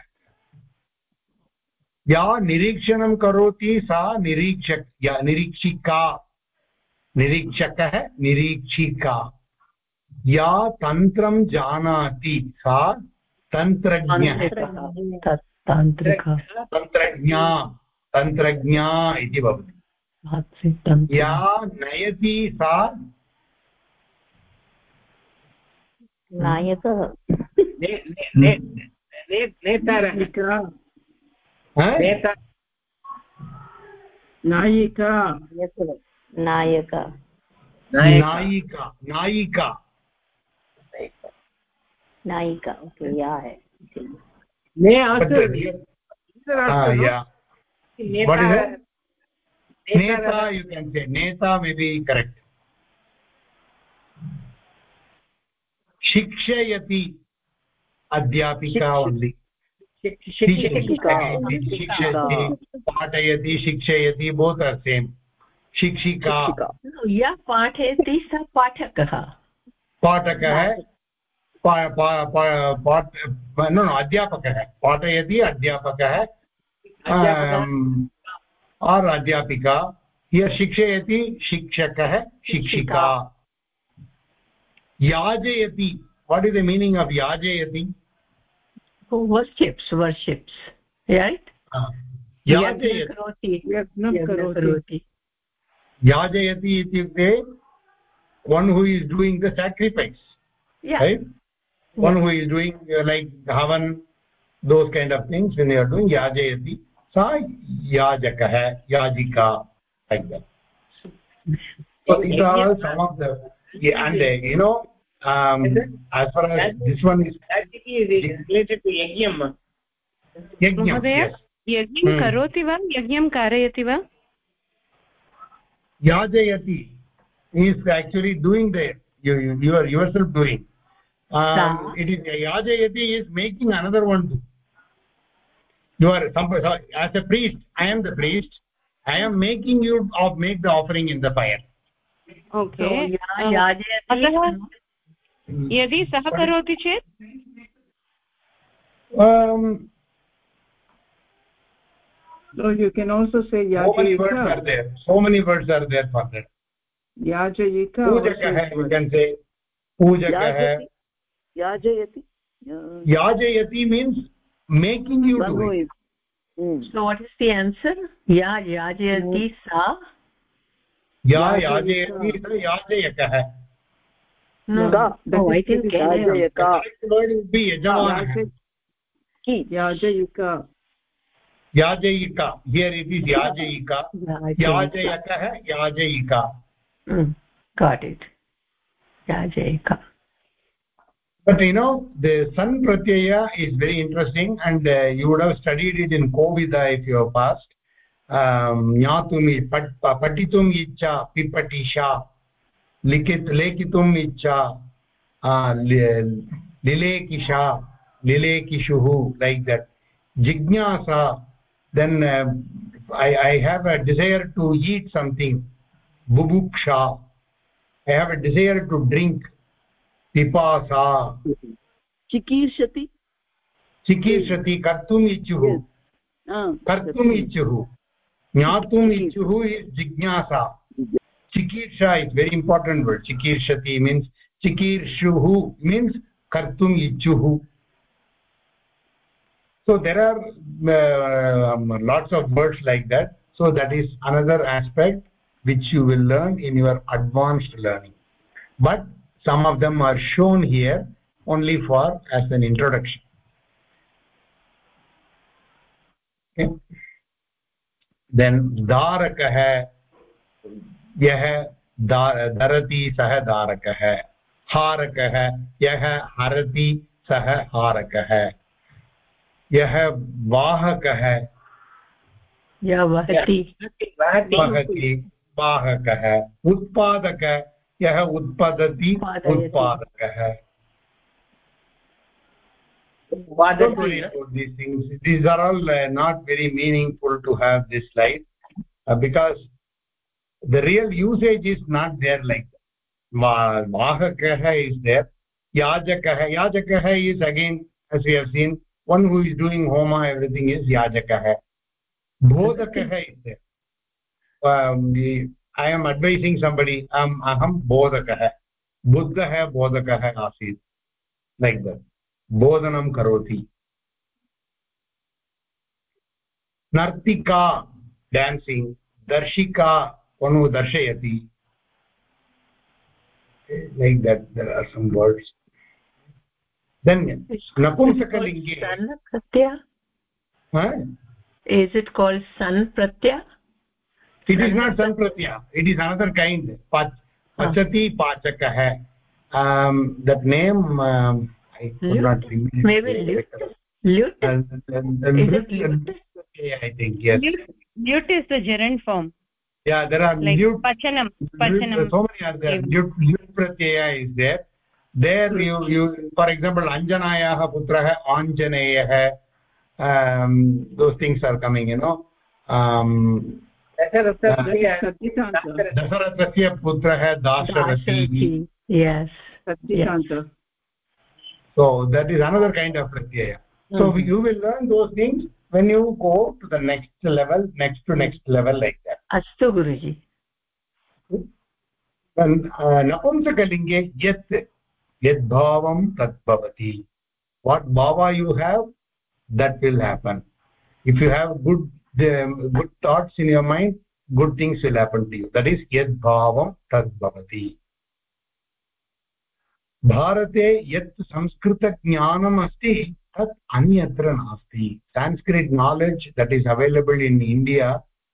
या निरीक्षणं करोति सा निरीक्षक या निरीक्षिका। निरीक्षकः निरीक्षिका। या तन्त्रं जानाति सा तन्त्रज्ञः। तन्त्रज्ञा तन्त्रज्ञा इति भवति। या नयति सा नायकः नायिका ओके या है नेता यू कैन से नेता मे बी करेक्ट शिक्षयति अध्यापिका ओन्लि शिक्षयति पाठयति शिक्षयति बोत् आर् सेम् शिक्षिका। यः पाठयति सः पाठकः। पाठकः न अध्यापकः। पाठयति अध्यापकः आर् अध्यापिका। यः शिक्षयति शिक्षकः शिक्षिका। याजयति what is the meaning of याजयति worships worships right uh, याजयति याजयति इत्युक्ते one who is doing the sacrifice yeah. right one who is doing uh, like havan those kind of things when you are doing yajayati sa yajakah yajika like that so these are some of the yeah, and uh, you know um as far as this one is is related to yajnam yajnam yes यज्ञं करोति वा यज्ञं कारयति वा yajayati is actually doing the you, you, you are yourself doing um, it is yajayati is making another one do you are some as a priest i am the priest i am making you of make the offering in the fire Okay यदि सः करोति चेत् um so you can also say so many words are there so many words are there for that yajayika पूजकः you can say पूजकः याजयति yajayati means making you do it so what is the answer ya yajayati sa या याजयति स याजयकः oh याजयिका याजयिका याजयिका here याजयिका याजयकः याजयिका mm. got it yajayika but you know the sun pratyaya is very interesting and uh, you would have studied it in kovida if you have passed ज्ञातुम् पठ पठितुम् इच्छा पिपठिषा लिखित लेखितुम् इच्छा लिलेकिषा लिलेकिषुः लैक् दट् जिज्ञासा then I, I have a desire to eat something. bubuksha i have a desire to drink. pipasa चिकीर्षति? चिकीर्षति कर्तुम् इच्छुः। कर्तुम् इच्छुः। ज्ञातुम् इच्छुः जिज्ञासा। चिकीर्षा इस् वेरि इम्पार्टेण्ट् वर्ड् चिकीर्षति मीन्स् चिकीर्षुः मीन्स् कर्तुम् इच्छुः। So there are lots of words like that so that is another aspect which you will learn in your advanced learning but some of them are shown here only for as an introduction then darakah यः धरति सः धारकः हारकः यः हरति सः हारकः। यः वाहकः वहति। वहति। वाहकः। उत्पादक यः उत्पदति उत्पादकः। These things these are all uh, not very meaningful to have this slide uh, because the real usage is not there like that is there yajakah yajakah is again as we have seen one who is doing homa everything is yajakah bodhakah is there um, the, i am advising somebody um, aham bodhakah buddhah bodhakah asit like that बोधनं करोति नर्तिका dancing दर्शिका who darshayati like that there are some words then napumsakalinge san pratyaya huh? is it called san pratyaya it is not san pratyaya it is another kind pachati pachakah um that name um, i could not remember maybe lut lut is it lut i think yes lut is the gerund form yeah there are like lut pachanam pachanam so many are there lut lut pratyaya is there there you you for example anjanayah putrah anjaneyah um those things are coming you know um दशरथस्य पुत्रः Dasharathi yes so that is another kind of pratyaya. So mm -hmm. you will learn those things when you go to the next level next to next level like that. astu guruji then uh, napumsakalinge yat yat bhavam tat bhavati what bhava you have that will happen. If you have good um, good thoughts in your mind good things will happen to you. That is yat bhavam tat bhavati भारते यत् संस्कृतज्ञानम् अस्ति, तत् अन्यत्र नास्ति। Sanskrit knowledge that is available in India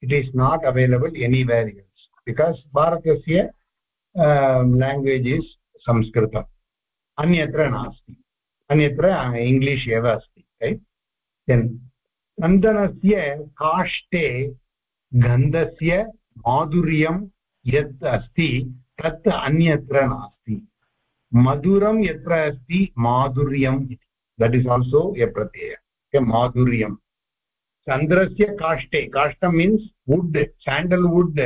it is not available anywhere is because भारतस्य language is संस्कृतम् अन्यत्र नास्ति अन्यत्र इङ्ग्लिश् एव अस्ति नन्दनस्य काष्ठे गन्धस्य माधुर्यं यत् अस्ति तत् अन्यत्र नास्ति मधुरं यत्र अस्ति, माधुर्यम् इति। दट् इस् आल्सो ए प्रत्यय माधुर्यं चन्द्रस्य काष्ठे, काष्ठं मीन्स् वुड् साण्डल् वुड्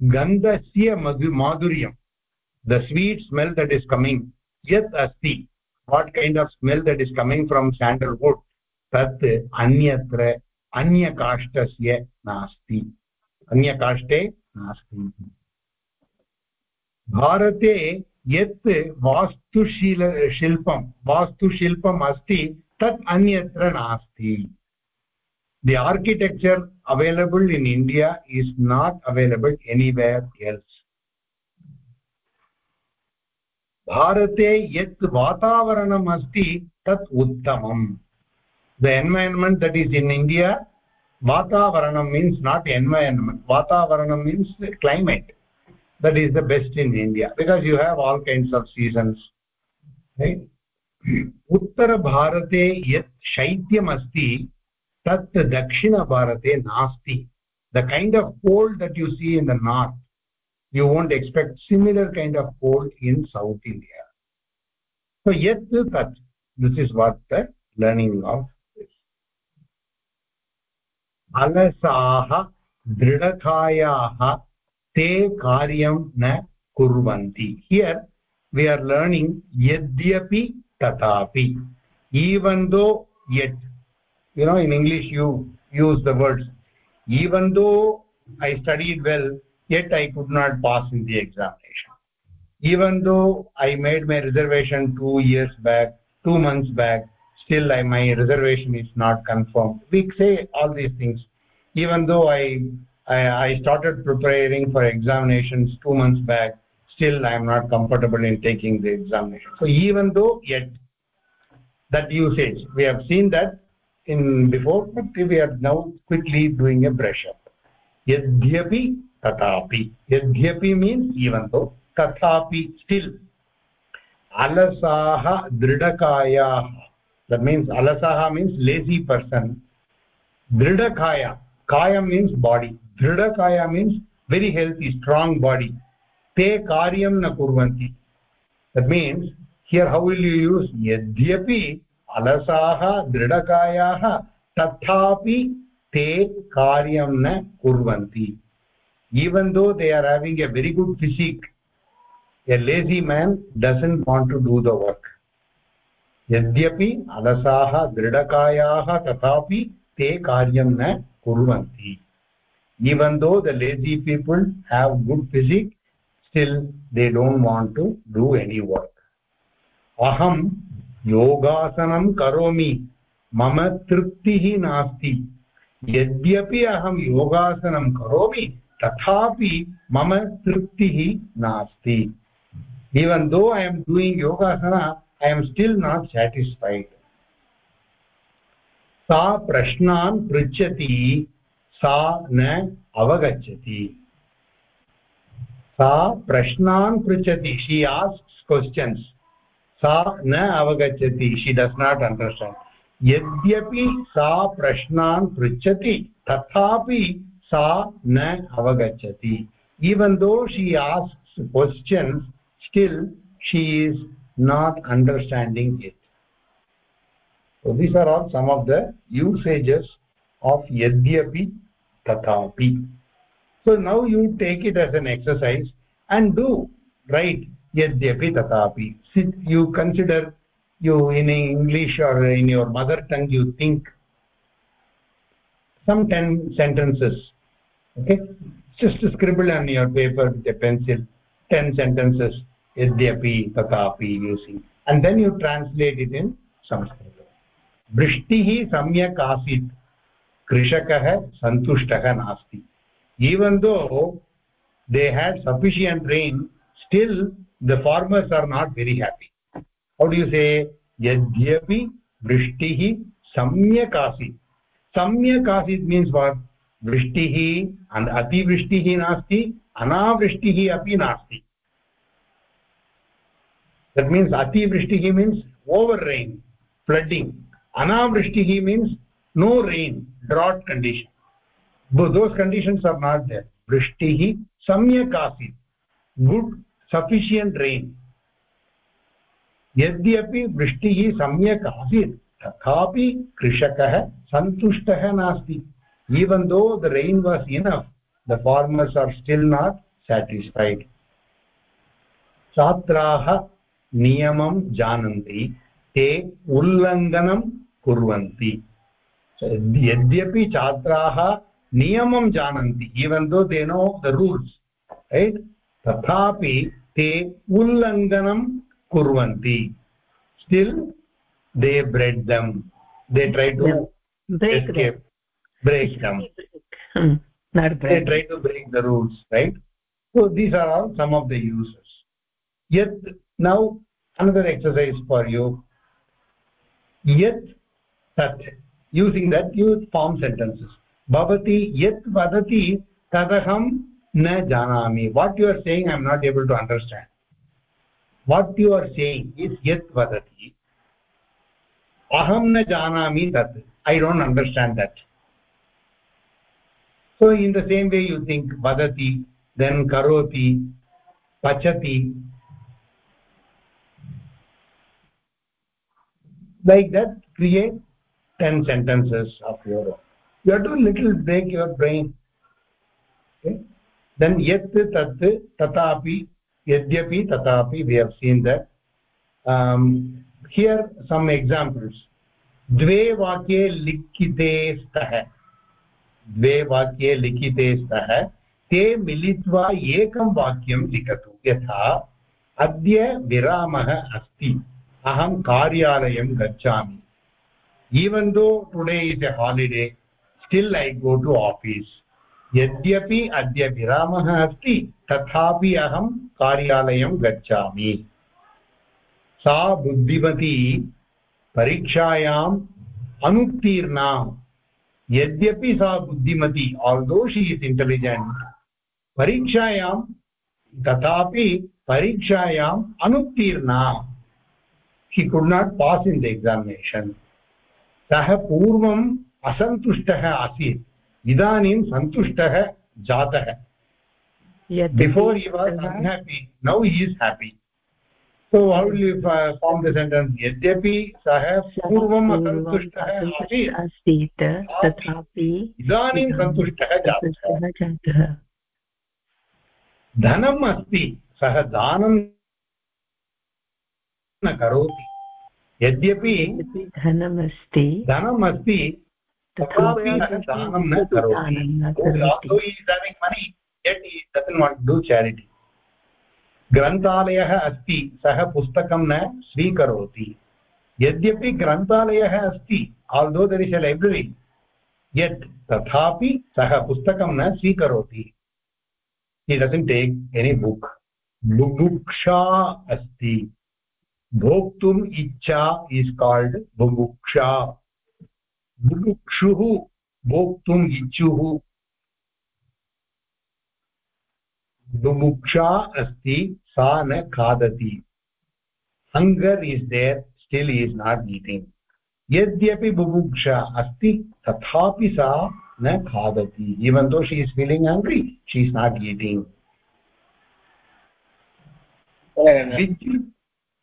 गन्धस्य मधु माधुर्यं the sweet smell that is coming यत् अस्ति what kind of smell that is coming from sandal wood तत् अन्यत्र, अन्यकाष्ठस्य नास्ति। अन्यकाष्ठे नास्ति। भारते यत् वास्तुशील शिल्पं वास्तुशिल्पम् अस्ति तत् अन्यत्र नास्ति the architecture available in india is not available anywhere else भारते यत् वातावरणम् अस्ति तत् उत्तमम् the environment that is in india vatavaranam means not environment vatavaranam means climate that is the best in india because you have all kinds of seasons right उत्तरभारते यत् शैत्यम् अस्ति तत् दक्षिणभारते नास्ति the kind of cold that you see in the north you won't expect similar kind of cold in south india so yet tat this is what the learning of this alasaah dridakayah te karyam na kurvanti here we are learning yadyapi tatapi even though yet you know in english you use the words even though i studied well yet i could not pass in the examination. Even though i made my reservation 2 years back 2 months back still my reservation is not confirmed. We say all these things. Even though I, I started preparing for examinations 2 months back. Still i am not comfortable in taking the examination. So even though yet that usage we have seen that in before but we are now quickly doing a brush up. Yadhyapi tatapi yadhyapi means even though tatapi still. Alasaha dridakayah that means alasaha means lazy person. Dridakaya kaya means body dridakaya means very healthy strong body te karyam na kurvanti that means here how will you use yadyapi alasaah dridakayaah tathapi te karyam na kurvanti even though they are having a very good physique a lazy man doesn't want to do the work यद्यपि अलसाः दृढकायाः तथापि ते कार्यं न कुर्वन्ति even though the lazy people have good physique still they don't want to do any work aham yogasanam karomi mama triptiः नास्ति यद्यपि अहं योगासनं करोमि तथापि मम तृप्तिः नास्ति even though i am doing yogasana i am still not satisfied सा प्रश्नान् पृच्छति सा न अवगच्छति। सा प्रश्नान् पृच्छति। शि आस्क्स् क्वश्चन्स् सा न अवगच्छति। शि डस् नाट् अण्डर्स्टाण्ड् यद्यपि सा प्रश्नान् पृच्छति, तथापि सा न अवगच्छति। Even though she asks questions still she is not understanding it these are all some of the usages of यद्यपि tathapi so now you take it as an exercise and do write yadyapi tathapi you consider you in english or in your mother tongue you think some 10 sentences okay just scribble on your paper with a pencil 10 sentences yadyapi tatapi using and then you translate it in sanskrit वृष्टिः सम्यक् आसीत् कृषक संतुष्ट नास्ति। Even though they had sufficient rain still the farmers are very very happy how do say यद्यपि वृष्टि सम्यक् आसीत् सम्यक् आसीत् मीन्स् वाट् वृष्टिः अतिवृष्टिः नास्ति अनावृष्टिः अपि नास्ति दट् मीन्स् अतिवृष्टिः means over rain flooding अनावृष्टिः means no rain drought condition but those conditions are not there vrishtihi samyak asit good sufficient rain यद्यपि वृष्टिः सम्यक् आसीत् तथापि कृषकः सन्तुष्टः नास्ति even though the rain was enough the farmers are still not satisfied छात्राः नियमं जानन्ति ते उल्लङ्घनं कुर्वन्ति यद्यपि छात्राः नियमं जानन्ति though they know the rules right तथापि ते उल्लङ्घनं try to break escape them. break them Hmm. not they break try to break the rules right so these are all some of the uses yet now another exercise for you yet tat using that you form sentences bhavati yet vadati tadaham na janami what you are saying i am not able to understand what you are saying is yet vadati aham na janami tat i don't understand that so in the same way you think vadati then karoti pachati like that create 10 sentences of your own you have to little break your brain okay then yet tat tatapi yadyapi tatapi we have seen that um, here some examples द्वे वाक्ये लिखिते स्तः द्वे वाक्ये लिखिते स्तः ते मिलित्वा एकं वाक्यं लिखतु यथा अद्य विरामः अस्ति अहं कार्यालयं गच्छामि even though today is a holiday, still i go to office. यद्यपि अद्य विरामः अस्ति, तथापि अहं कार्यालयं गच्छामि। सा बुद्धिमती परीक्षायाम् अनुत्तीर्णा। यद्यपि सा बुद्धिमती आल्दो शी इस् इण्टेलिजेण्ट् परीक्षायां, तथापि परीक्षायाम् अनुत्तीर्णा। She could not pass in the examination सः पूर्वम् असन्तुष्टः आसीत्। इदानीं सन्तुष्टः जातः। बिफोर् हि was unhappy now he is happy so how will you form the sentence यद्यपि सः पूर्वम् असन्तुष्टः आसीत् तथापि इदानीं सन्तुष्टः जातः। धनम् अस्ति सः दानं न करोति। यद्यपि धनमस्ति धनमस्ति तथापि दानं न करोति ग्रन्थालयः अस्ति सः पुस्तकं न स्वीकरोति। यद्यपि ग्रन्थालयः अस्ति although there is a library यत् तथापि सः पुस्तकं न स्वीकरोति। He doesn't take any book बुभुक्षा अस्ति। भोक्तुम् इच्छा इस् काल्ड् बुभुक्षा। बुभुक्षुः भोक्तुम् इच्छुः। बुभुक्षा अस्ति सा न खादति। Hunger is there still is not eating यद्यपि बुभुक्षा अस्ति तथापि सा न खादति। Even though she is feeling hungry she is not eating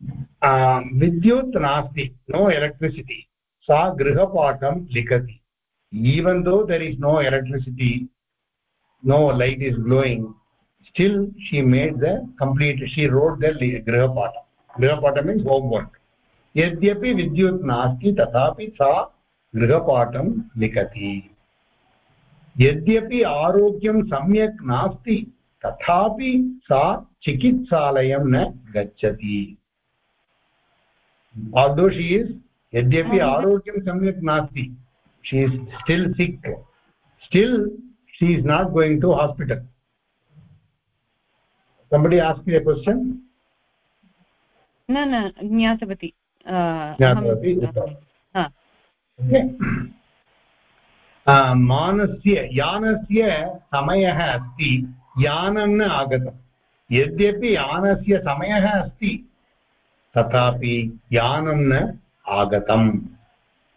विद्युत् नास्ति नो एलेक्ट्रिसिटि सा गृहपाठं लिखति. Even though there is no electricity no light is glowing still she made the complete she wrote the गृहपाठं. गृहपाठं मीन्स् होम् वर्क् यद्यपि विद्युत् नास्ति, तथापि सा गृहपाठं लिखति. यद्यपि आरोग्यं सम्यक् नास्ति, तथापि सा चिकित्सालयं न गच्छति. आल्दो शी इस् यद्यपि आरोग्यं सम्यक् नास्ति she is still sick still she is not going to hospital somebody asked a question न न ज्ञातवती मानस्य यानस्य समयः अस्ति यानन् आगतम् यद्यपि यानस्य समयः अस्ति तथापि यानं न आगतम्।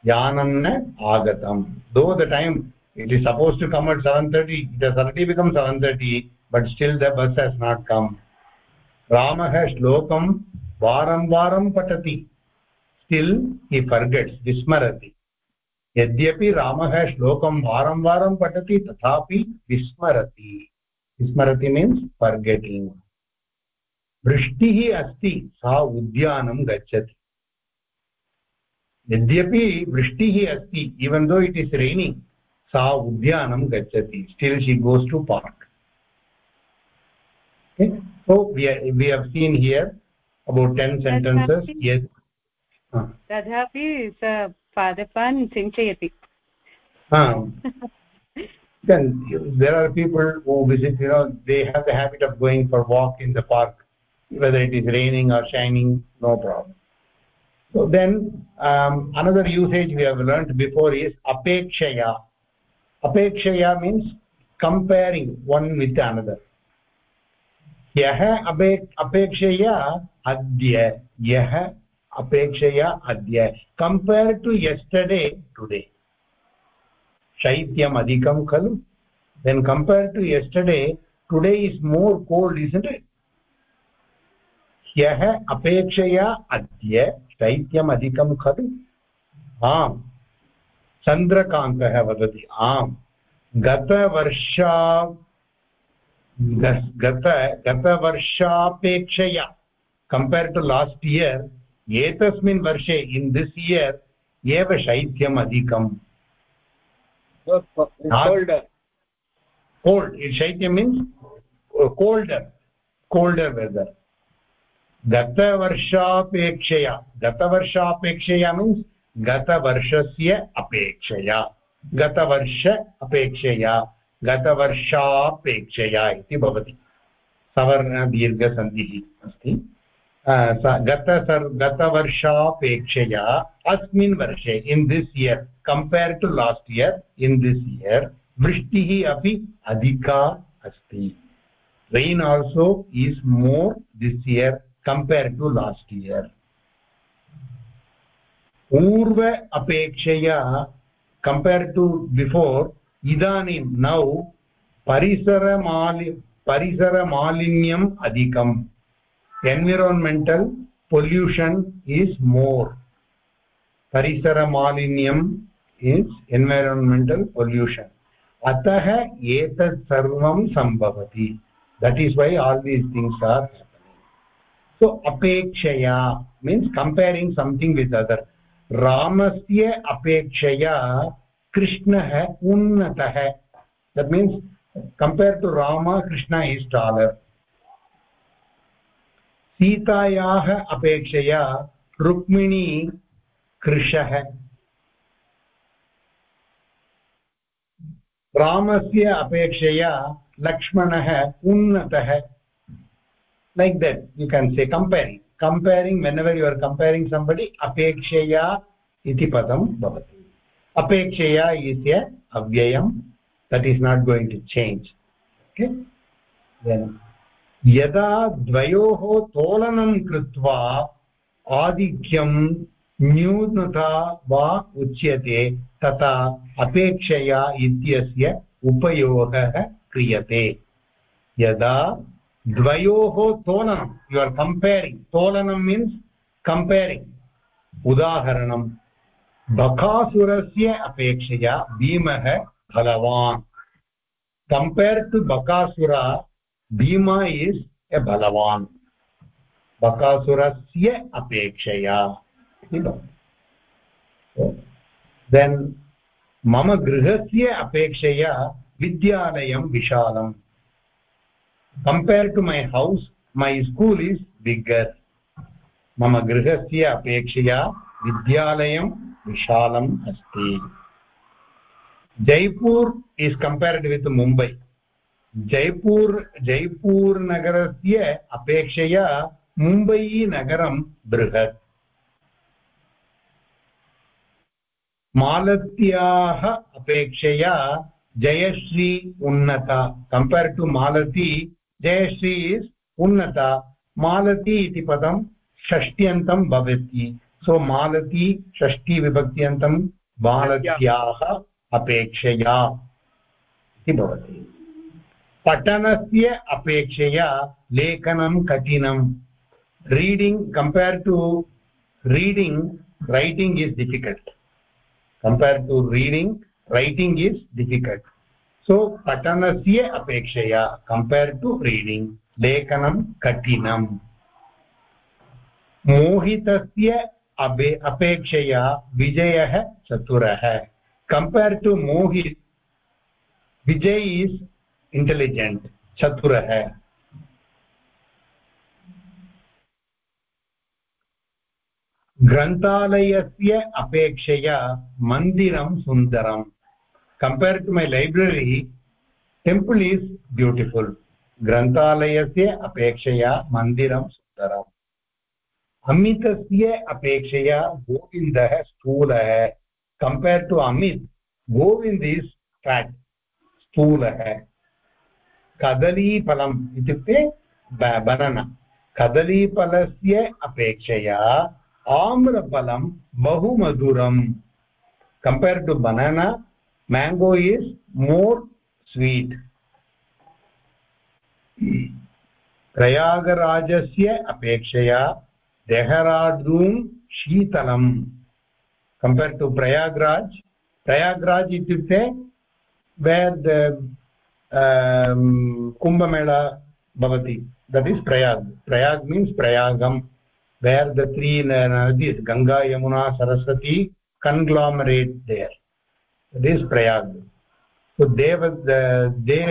यानं न आगतम्। Though the time it is suppose to come at seven thirty it has already become seven thirty but still the bus has not come रामः श्लोकं वारं वारं पठति स्टिल् हि फर्गेट्स् विस्मरति यद्यपि रामः श्लोकं वारं वारं पठति तथापि विस्मरति विस्मरति मीन्स् फर्गेटिङ्ग् वृष्टिः अस्ति सा उद्यानं गच्छति यद्यपि वृष्टिः अस्ति इवन् दो इट् इस् रैनिङ्ग् सा उद्यानं गच्छति still she goes to park so we, we have seen here about 10 sentences yes तथापि स पादपान् सिञ्चयति then there are people who visit you know they have the habit of going for walk in the park Whether it is raining or shining no problem so then um, another usage we have learned before is apekshaya apekshaya means comparing one with another अपे अपेक्षया अद्य यः अपेक्षया अद्य compare to yesterday today शैत्यम् अधिकं खलु then compare to yesterday today is more cold is it ह्यः अपेक्षया अद्य शैत्यम् अधिकं खलु। आम्। चन्द्रकान्तः वदति आम्। गतवर्षा गत गतवर्षापेक्षया कम्पेर् टु लास्ट् इयर् एतस्मिन् वर्षे इन् दिस् इयर् एव शैत्यम् अधिकम् colder. Cold. Shaitya means colder. Colder weather. गतवर्षापेक्षया गतवर्षापेक्षया मीन्स् गतवर्षस्य अपेक्षया, गतवर्ष अपेक्षया, गतवर्षापेक्षया इति भवति। सवर्णदीर्घसन्धिः अस्ति। गत गतवर्षापेक्षया अस्मिन् वर्षे in this year compare to last year in this year वृष्टिः अपि अधिका अस्ति। Rain also is more this year compared to last year पूर्व अपेक्षया compared to before इदानीं now परिसरमालि परिसरमालिन्यम् अधिकम् environmental pollution is more परिसरमालिन्यम् is environmental pollution अतः एतत् सर्वं सम्भवति is why all these things are happening so अपेक्षया means comparing something with other रामस्य अपेक्षया कृष्णः उन्नतः that means compare to Ram Krishna is taller सीतायाः अपेक्षया रुक्मिणी कृशः रामस्य अपेक्षया लक्ष्मणः उन्नतः like that you can say comparing comparing whenever you are comparing somebody apekshaya iti padam bhavati apekshaya is a avyayam that is not going to change okay then यदा द्वयोः तोलनं कृत्वा आधिक्यं न्यूनता वा उच्यते तथा अपेक्षया इत्यस्य उपयोगः क्रियते यदा द्वयोः तोलनं यु आर् कम्पेरिङ्ग् तोलनं मीन्स् कम्पेरिङ्ग् उदाहरणं, बकासुरस्य अपेक्षया भीमः बलवान्. Compare to Bakasur, Bhima is a बलवान्. बकासुरस्य अपेक्षया देन् मम गृहस्य अपेक्षया विद्यालयं विशालम्. Compare to my house my school is bigger मम गृहस्य अपेक्षया विद्यालयं विशालम् अस्ति. Jaipur is compared with Mumbai Jaipur Jaipur नगरस्य अपेक्षया मुम्बै नगरं बृहत्. मालत्याः अपेक्षया Jayashree उन्नता. Compare to Malati Jayashree is उन्नता Malati इति पदं षष्ट्यन्तं भवति सो मालती षष्टिविभक्त्यन्तं मालत्याः अपेक्षया इति भवति पठनस्य अपेक्षया लेखनं कठिनं reading compare to reading writing is difficult compare to reading writing is difficult. So patanasya apekshaya compared to reading लेखनं कठिनम् मोहितस्य अबे अपेक्षया विजयः चतुरः compare to Mohit Vijay is intelligent चतुरः ग्रन्थालयस्य अपेक्षया मन्दिरं सुन्दरम् compared to my library, temple is beautiful. ग्रन्थालयस्य अपेक्षया मन्दिरं सुन्दरम् अमितस्य अपेक्षया गोविन्दः स्थूलः compare to Amit Govind is fat स्थूलः कदलीफलम् इत्युक्ते बनन कदलीफलस्य अपेक्षया आम्रफलं बहु मधुरं compare to banana mango is more sweet. प्रयागराजस्य अपेक्षया देहरादून् शीतलं कम्पेर् टु प्रयाग्राज् प्रयाग्राज् इत्युक्ते वेर् द कुम्भमेळा भवति. That is Prayag Prayag means प्रयागं where the three Ganga Yamuna Saraswati conglomerate there this Prayag देव देह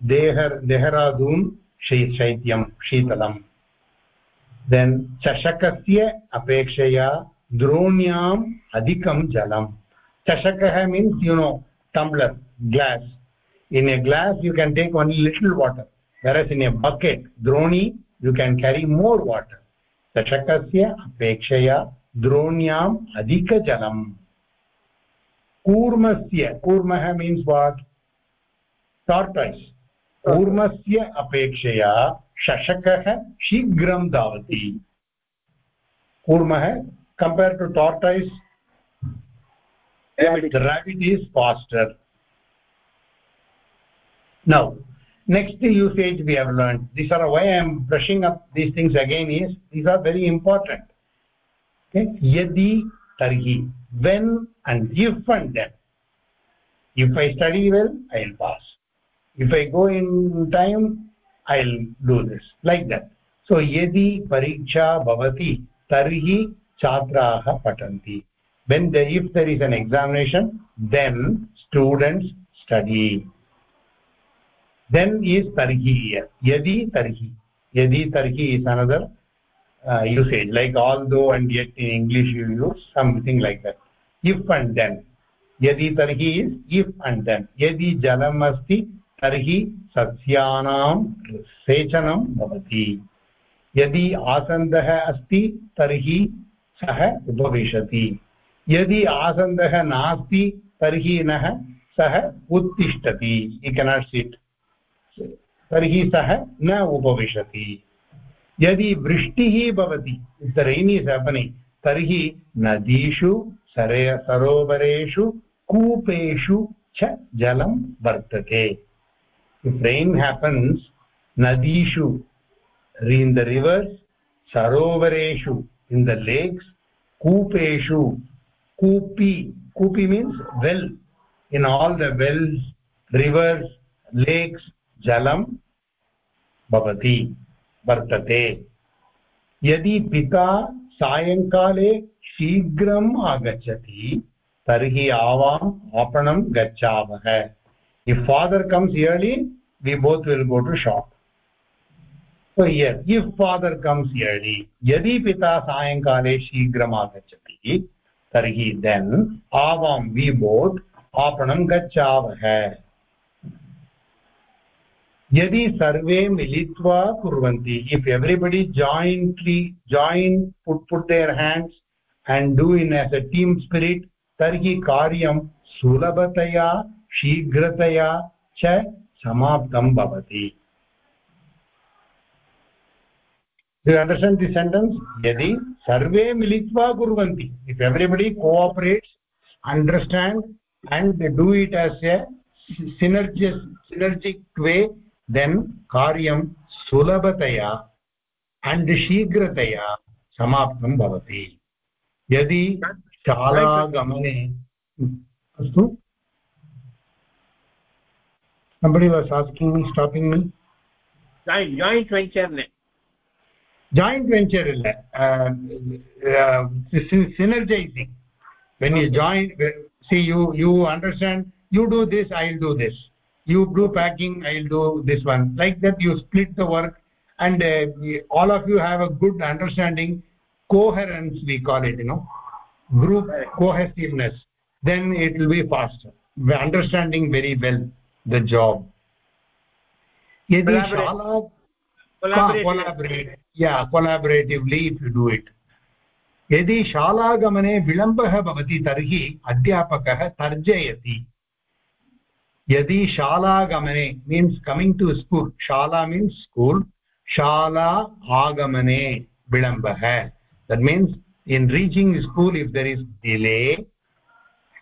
देह देहरादून् शैत्यं शीतलम् देन् चषकस्य अपेक्षया द्रोण्याम् जलम चषक है means you know tumbler glass in a glass you can take on little water whereas in a bucket droni you can केरि मोर् चषक से अपेक्षया द्रोण्याम् अधिकजलम् कूर्मस्य कूर्मः मीन्स् वाट् टार्टैस् कूर्मस्य अपेक्षया शशकः शीघ्रं धावति कूर्मः compare to tortoise rabbit is faster now next usage we have learned these are why i am brushing up these things again is these are very important okay yadi tarhi when and if and then. If i study well i will pass. If i go in time i'll do this. Like that. So yadi pariksha bhavati tarhi chhatraah patanti. When the, if there is an examination then students study. Then is tarhi. Yadi tarhi. Yadi tarhi is another uh, usage like although and yet in english you use something like that if and then yadi tarhi is if and then yadi jalam asti तर्हि सस्यानां सेचनं भवति यदि आसन्दः अस्ति तर्हि सः उपविशति यदि आसन्दः नास्ति तर्हि नः सः उत्तिष्ठति इ केनाट् सिट् तर्हि सः न उपविशति यदि वृष्टिः भवति रैनी सपनि तर्हि नदीषु, सरे, सरोवरेषु, कूपेषु च जलं वर्तते। रैन् हेपन्स् नदीषु इन् द रिवर्स् सरोवरेषु इन् द लेक्स् कूपेषु, कूपी कूपी means well in all the wells rivers lakes जलं भवति। वर्तते। यदि पिता सायङ्काले शीघ्र आगछति तर्हि आवाम् आपणं गच्छावः। I father we both will go to shop so year I father comes early यदि पिता सायङ्काले शीघ्र आगच्छति, तर्हि देन् आवां वि बोथ आपण गच्छावः। यदि सर्वे मिलित्वा कुर्वन्ति if everybody jointly join put put their hands and do in as a team spirit तर्हि कार्यं सुलभतया, शीघ्रतया च समाप्तं भवति। अण्डर्स्टाण्ड् दि सेण्टेन्स् यदि सर्वे मिलित्वा कुर्वन्ति if everybody cooperates understand and do it as a synergic way way then karyam sulabhataya शीघ्रतया समाप्तं भवति यदि शालागमने अस्तु somebody was asking me stopping me joint joint venture ne joint venture illa uh, uh, synergizing when you join see you you understand you do this i'll do this you do packing i'll do this one like that you split the work and uh, all of you have a good understanding coherence we call it you know group cohesiveness then it will be faster understanding very well the job yadi shala collaborate yeah collaboratively if you do it यदि शालागमने विलम्बः भवति तर्हि अध्यापकः तर्जयति यदि शालागमने means coming to school शाला means school शाला आगमने विलम्बः that means in reaching school if there is delay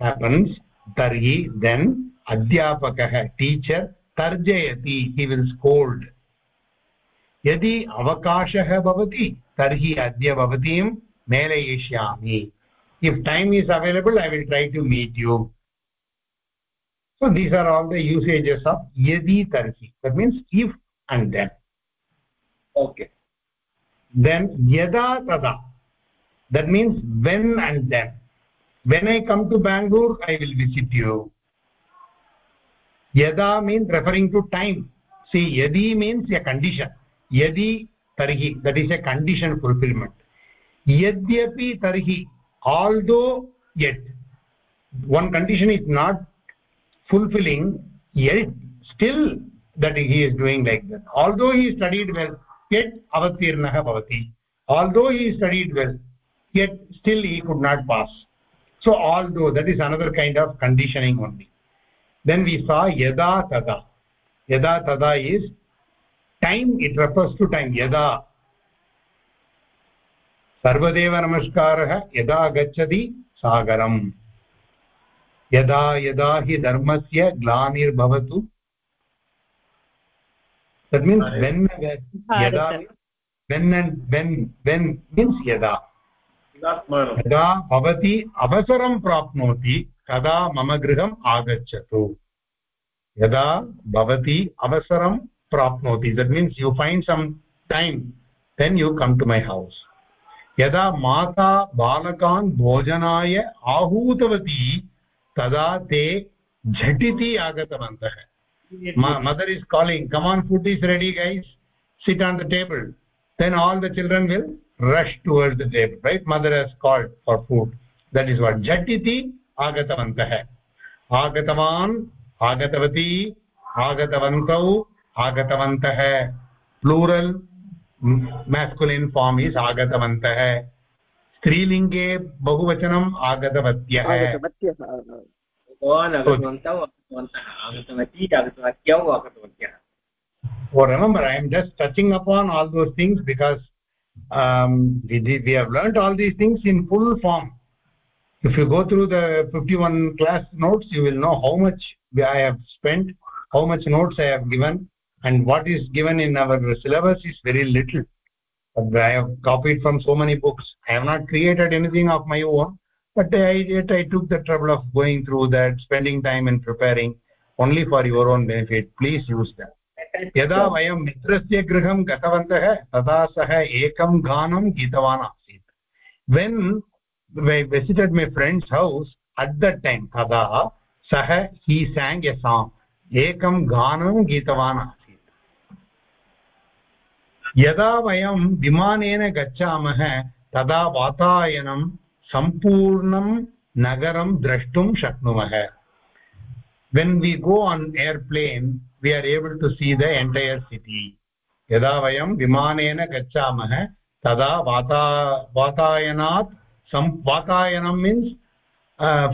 happens tarhi then adhyapakah teacher tarjayati he will scold यदि अवकाशः भवति तर्हि अद्य भवतीं मेलयिष्यामि if time is available i will try to meet you so these are all the usages of yadi tarhi that means if and then. Okay. Then yada tada. That means when and then. When i come to bangalore i will visit you. Yada means referring to time. See yadi means a condition. Yadi tarhi that is a condition fulfillment. Yadyapi tarhi although yet one condition is not fulfilling yet still that he is doing like that although he studied well yet avatirnah bhavati although he studied well yet still he could not pass so although that is another kind of conditioning only then we saw yada tada yada tada is time it refers to time yada सर्वदेव नमस्कारः यदा गच्छति सागरम् यदा यदा हि धर्मस्य ग्लानिर्भवतु। That means when yada when and when when means yada यदा भवती अवसरं प्राप्नोति तदा मम गृहम् आगच्छतु। यदा भवती अवसरं प्राप्नोति that means you find some time then you come to my house यदा माता बालकान् भोजनाय आहूतवती तदा ते झटिति आगतवन्तः। Mother is calling come on food is ready guys sit on the table then all the children will rush towards the table right mother has called for food that is what झटिति आगतवन्तः आगतवान् आगतवती आगतवन्तौ आगतवन्तः plural masculine form is आगतवन्तः स्त्रीलिङ्गे बहुवचनम् आगतवत्यः oh remember i am just touching upon all those things because um, we, we have learned all these things in full form if you go through the 51 class notes you will know how much i have spent how much notes i have given and what is given in our syllabus is very little i have copied from so many books i have not created anything of my own but I, yet i took the trouble of going through that spending time and preparing only for your own benefit please use that यदा वयं मित्रस्य गृहं गतवन्तः तदा सः एकं गानं गीतवान् आसीत् when we visited my friend's house at the time तदा सः ही साङ्ग् ए साङ्ग् एकं गानं गीतवान् यदा वयं विमानेन गच्छामः तदा वातायनं सम्पूर्णं नगरं द्रष्टुं शक्नुमः। When we go on airplane we are able to see the entire city. यदा वयं विमानेन गच्छामः तदा वाता वातायनात् सम् वातायनं मीन्स्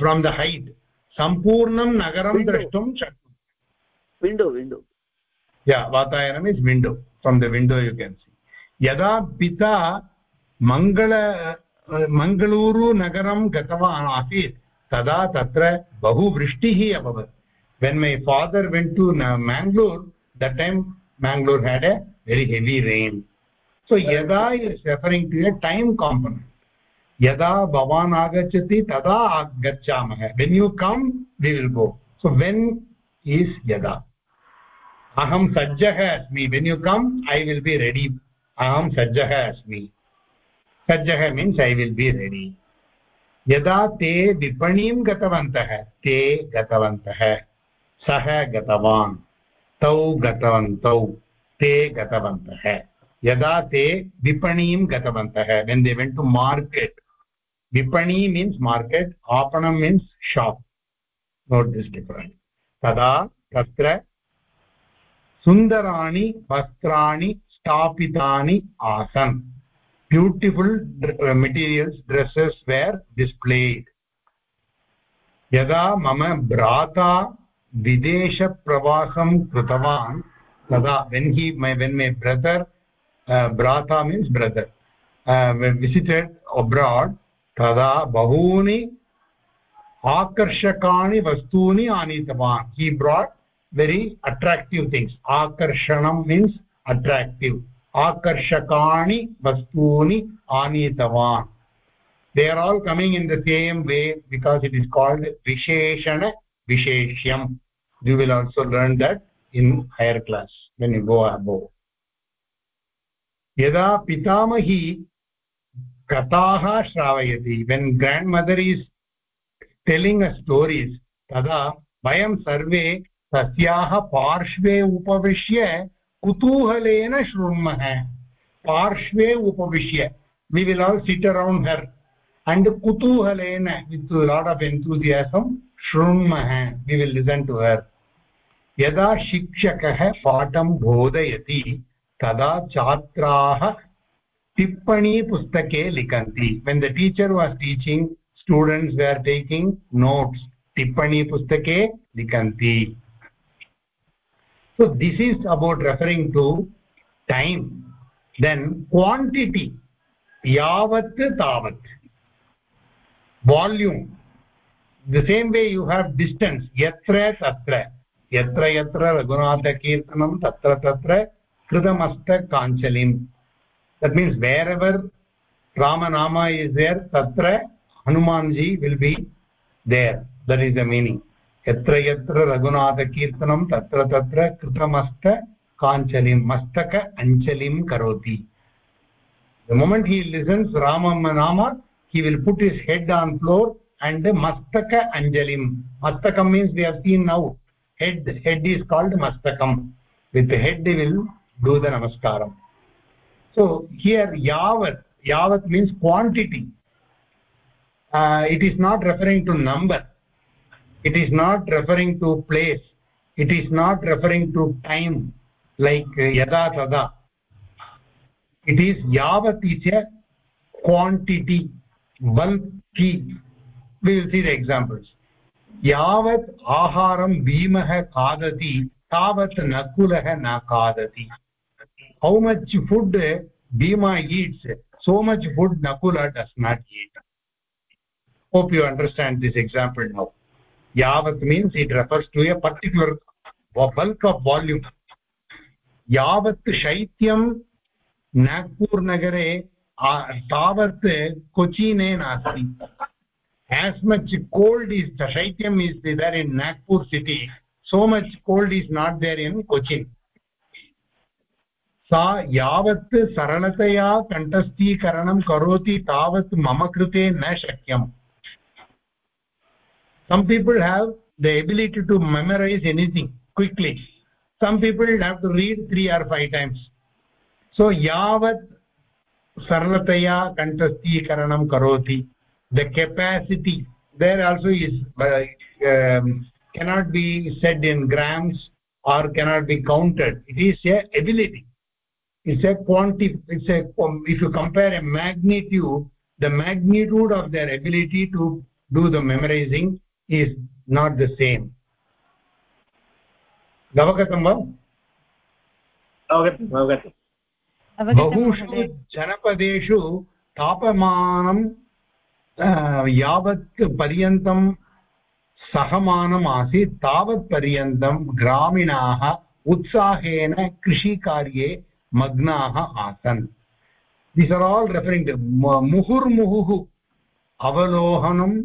फ्रोम् द हैट् सम्पूर्णं नगरं द्रष्टुं शक्नुमः विण्डो विण्डो या वातायनम् is window window you can see yada pita mangala mangaluru nagaram gatavan asit tada tatra bahu vrishtiः abhavat when my father went to mangalore that time mangalore had a very heavy rain so yada is referring to a time component yada bhavan agachati tada agachamah when you come we will go so when is yada aham sajjah asmi when you come, i will be ready. aham sajjah asmi sajjah means i will be ready. यदा ते विपणीं गतवन्तः, ते गतवन्तः. सः गतवान्. तौ गतवन्तौ. ते गतवन्तः. यदा ते विपणीं गतवन्तः when they went to market विपणी means market आपणं means shop not this different तदा तत्र सुन्दराणि वस्त्राणि, स्थापितानि आसन्। ब्यूटिफुल् मेटीरियल्स् ड्रेस्सेस् वेर् डिस्प्लेड् यदा मम भ्राता विदेशप्रवासं कृतवान्, तदा when he my when my brother भ्राता मीन्स् ब्रदर् विसिटेड् अब्राड् तदा बहूनि आकर्षकाणि वस्तूनि आनीतवान्। He brought very attractive things akarshanam means attractive akarshakani vastuni anitavan they are all coming in the same way because it is called visheshana visheshyam you will also learn that in higher class when you go above यदा पितामही कथाः श्रावयति when grand mother is telling a stories तदा वयं सर्वे तस्याः पार्श्वे उपविश्य कुतूहलेन शृण्मः। पार्श्वे उपविश्य। We will all sit around her and कुतूहलेन with lot of enthusiasm शृण्मः। We will listen to her यदा शिक्षकः पाठं बोधयति, तदा छात्राः टिप्पणीपुस्तके लिखन्ति। When the teacher was teaching students they are taking notes टिप्पणीपुस्तके लिखन्ति। So this is about referring to time then quantity yavat tavat volume the same way you have distance yatra tatra yatra yatra raghunatha kirtanam tatra tatra kritamasta that means wherever ramanama is there tatra hanumanji will be there that is the meaning यत्र यत्र रघुनाथकीर्तनं तत्र तत्र कृतमस्तकाञ्चलिं मस्तक अञ्चलिं करोति। The moment हि लिसन्स् रामम् नाम he will put his head on floor and मस्तक अञ्जलिं मस्तकं means we have seen now head head is called मस्तकं with head will do the नमस्कारं सो हियर् यावत् यावत् means quantity it is not referring to number it is not referring to place it is not referring to time like uh, yada tada it is yavat is a quantity bulky we will see the examples यावत् आहारं भीमः खादति तावत् नकुलः न खादति how much food bhima eats so much food nakula does not eat hope you understand this example now yavat means it refers to a particular bulk of volume yavat shaityam nagpur nagare तावत् क्वचिने नास्ति as much cold is the shaityam is there in nagpur city so much cold is not there in cochin सा यावत् सरलतया कण्ठस्थीकरणं करोति तावत् मम कृते न शक्यम् some people have the ability to memorize anything quickly. Some people have to read three or five times. So yavat sarlataya kantastikaranam karoti. The capacity there also is uh, um, cannot be said in grams or cannot be counted. It is a ability. It's a quantity it's a um, if you compare a magnitude the magnitude of their ability to do the memorizing is not the same. Avagatam va? Avagatam avagatam. बहुषु जनपदेषु तापमानं यावत् पर्यन्तं सहमानम् आसीत् तावत् पर्यन्तं ग्रामीणाः उत्साहेन कृषिकार्ये मग्नाः आसन् दिस् आर् आल् रेफरिङ्ग् मुहुर्मुहुः अवलोहनम्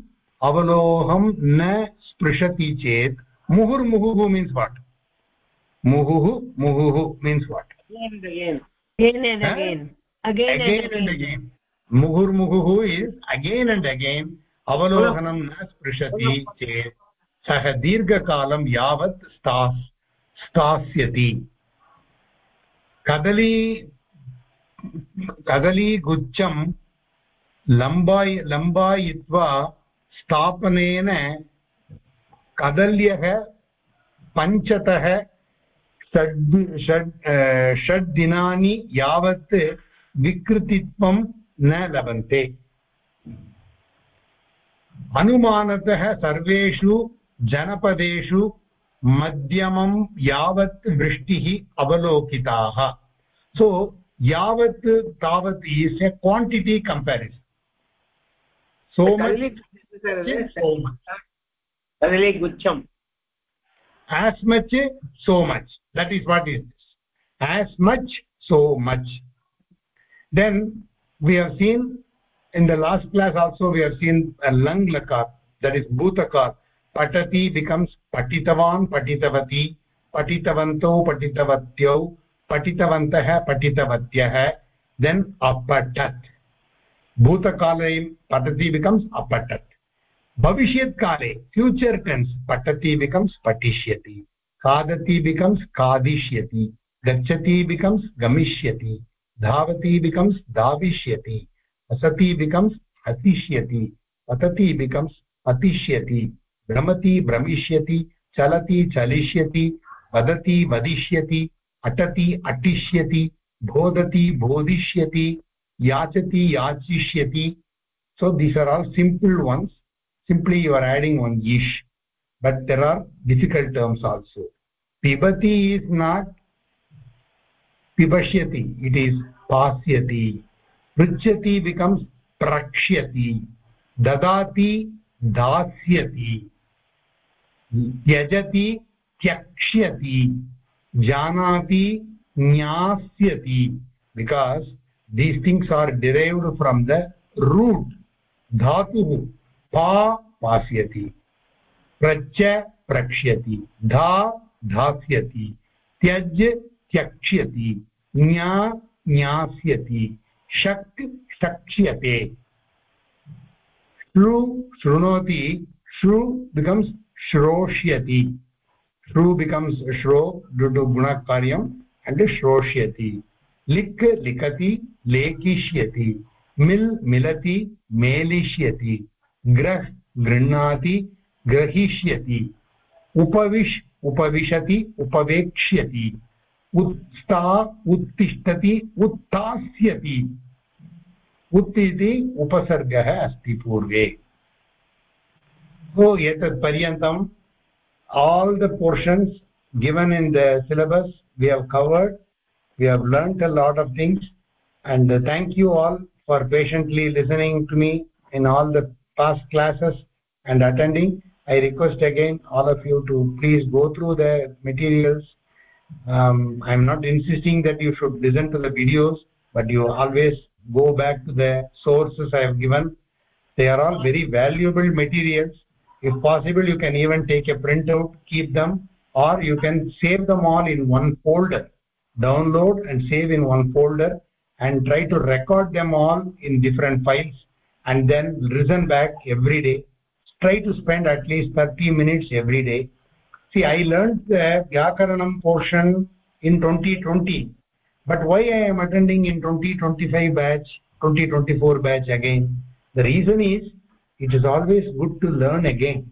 अवलोहं न स्पृशति चेत्। मुहुर्मुहुः मीन्स् वाट् मुहुः मुहुः मीन्स् वाट् मुहुर्मुहुः इस् अगेन् अण्ड् अगेन् अवलोकनं न स्पृशति चेत्। सः दीर्घकालं यावत् स्थास् स्थास्यति। कदली कदलीगुच्छं लम्बाय लम्बायित्वा स्थापनेन कदल्यः पञ्चतः षड् षड् षड् दिनानि यावत् विकृतित्वं न लभन्ते। अनुमानतः सर्वेषु जनपदेषु मध्यमं यावत् वृष्टिः अवलोकिताः। सो यावत् तावत् is a quantity comparison so much गुच्छम् as much so much that is what is this as much so much then we have seen in the last class also we have seen a lang lakar that is bhutakar patati becomes patitavan patitavati patitavanto patitavatyau patitavantah patitavatyah then apatat bhutakale patati becomes apatat भविष्यत्काले future tense पठति becomes पठिष्यति। खादति becomes खादिष्यति। गच्छति becomes गमिष्यति। धावति becomes धाविष्यति। हसति becomes हसिष्यति। पतति becomes पतिष्यति। भ्रमति भ्रमिष्यति। चलति चलिष्यति। वदति वदिष्यति। अटति अटिष्यति। बोधति बोधिष्यति। याचति याचिष्यति। So these are all simple ones simply you are adding one ish but there are difficult terms also pibati is not pibashyati it is pasyati pruchyati becomes prakshyati dadati dasyati त्यजति त्यक्ष्यति जानाति ज्ञास्यति because these things are derived from the root dhatuh पा पास्यति प्रच प्रक्ष्यति, धा धास्यति त्यज त्यक्ष्यति ज्ञा ज्ञास्यति शक् शक्ष्यते। श्रु शृणोति, श्रु becomes श्रोष्यति। श्रु बिकम्स् श्रो डु गुणकार्यम् अण्ड् श्रोष्यति। लिक् लिखति, लेखिष्यति। मिल् मिलति, मेलिष्यति। ग्रह गृह्णाति, ग्रहीष्यति। उपविश, उपविशति, उपवेक्ष्यति। उत्स्था उत्तिष्ठति, उत्थास्यति। उत् इति उपसर्गः अस्ति पूर्वे। सो एतत् पर्यन्तम् all the portions given in the syllabus we have covered we have learned a lot of things and thank you all for patiently listening to me in all the past classes and attending i request again all of you to please go through the materials. Um, i'm not insisting that you should listen to the videos but you always go back to the sources i have given. They are all very valuable materials. If possible you can even take a printout keep them or you can save them all in one folder. Download and save in one folder and try to record them all in different files and then listen back every day. Try to spend at least 30 minutes every day. See i learned the vyakaranam portion in 2020 but why i am attending in 2025 batch 2024 batch again? The reason is it is always good to learn again.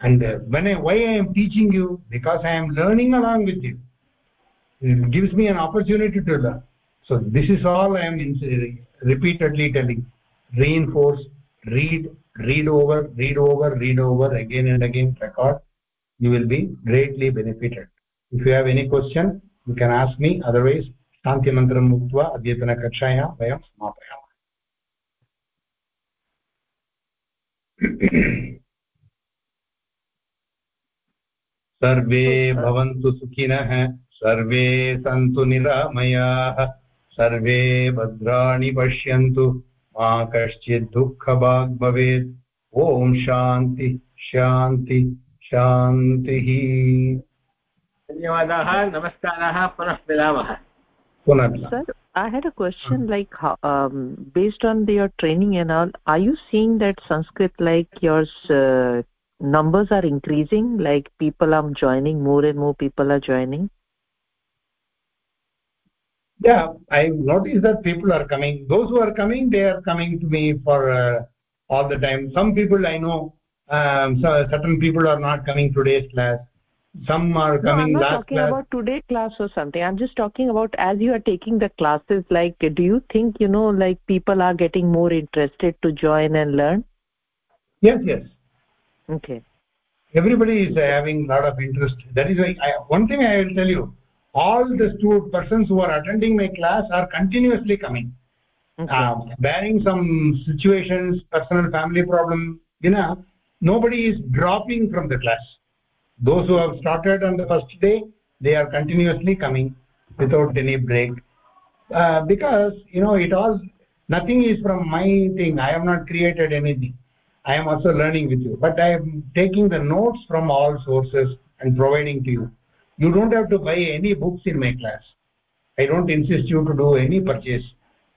And uh, when I, why i am teaching you? Because i am learning along with you. It gives me an opportunity to learn. So this is all i am repeatedly telling reinforce read read over read over read over again and again record you will be greatly benefited if you have any question you can ask me otherwise शान्ति मन्त्रम् उक्त्वा अद्यतनकक्षायां वयं समापयामः सर्वे भवन्तु सुखिनः सर्वे सन्तु निरामयाः सर्वे भद्राणि पश्यन्तु मा कश्चित् दुःखभाग् भवेत् ॐ शान्ति शान्ति शान्तिः धन्यवादाः नमस्काराः पुनः मिलामः sir i had a question like how, um, based on the, your training and all are you seeing that sanskrit like yours uh, numbers are increasing like people are joining more and more people are joining yeah i noticed that people are coming. Those who are coming they are coming to me for uh, all the time. Some people i know um, so certain people are not coming today's class. Some are coming no, i'm not last talking class. about today class or something. I'm just talking about as you are taking the classes like do you think you know like people are getting more interested to join and learn? Yes yes. Okay. Everybody is uh, having a lot of interest. That is why I, one thing i will tell you all the two persons who are attending my class are continuously coming. Okay. um, bearing some situations personal family problem you know nobody is dropping from the class. Those who have started on the first day they are continuously coming without any break. Uh, because you know it all nothing is from my thing. I have not created anything. I am also learning with you. But i am taking the notes from all sources and providing to you you don't have to buy any books in my class. I don't insist you to do any purchase.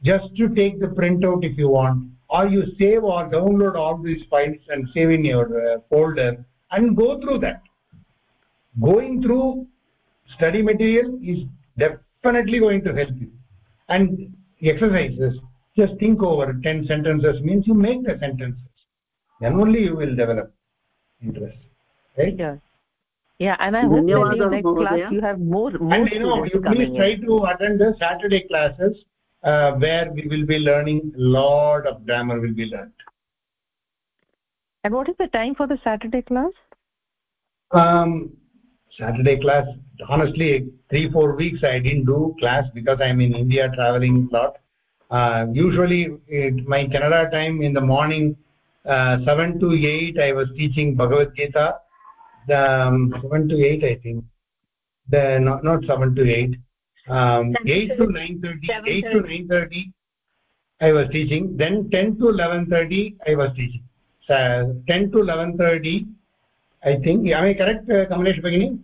Just to take the printout if you want or you save or download all these files and save in your uh, folder and go through that. Going through study material is definitely going to help you. And exercises just think over 10 sentences means you make the sentences. Then only you will develop interest right yeah and i hope that in next class you have more more and you know you please try in. to attend the saturday classes uh, where we will be learning a lot of grammar will be learned. And what is the time for the saturday class? Um saturday class honestly 3 4 weeks i didn't do class because i'm in india traveling a lot. Uh, usually it, my canada time in the morning uh, 7 to 8 i was teaching bhagavad gita the um, 7 to 8 i think. The not, not 7 to 8 um, 8 to 9:30 8 to 9:30 i was teaching. Then 10 to 11:30 i was teaching. So 10 to 11:30 i think. Am i correct uh, kamalesh bagini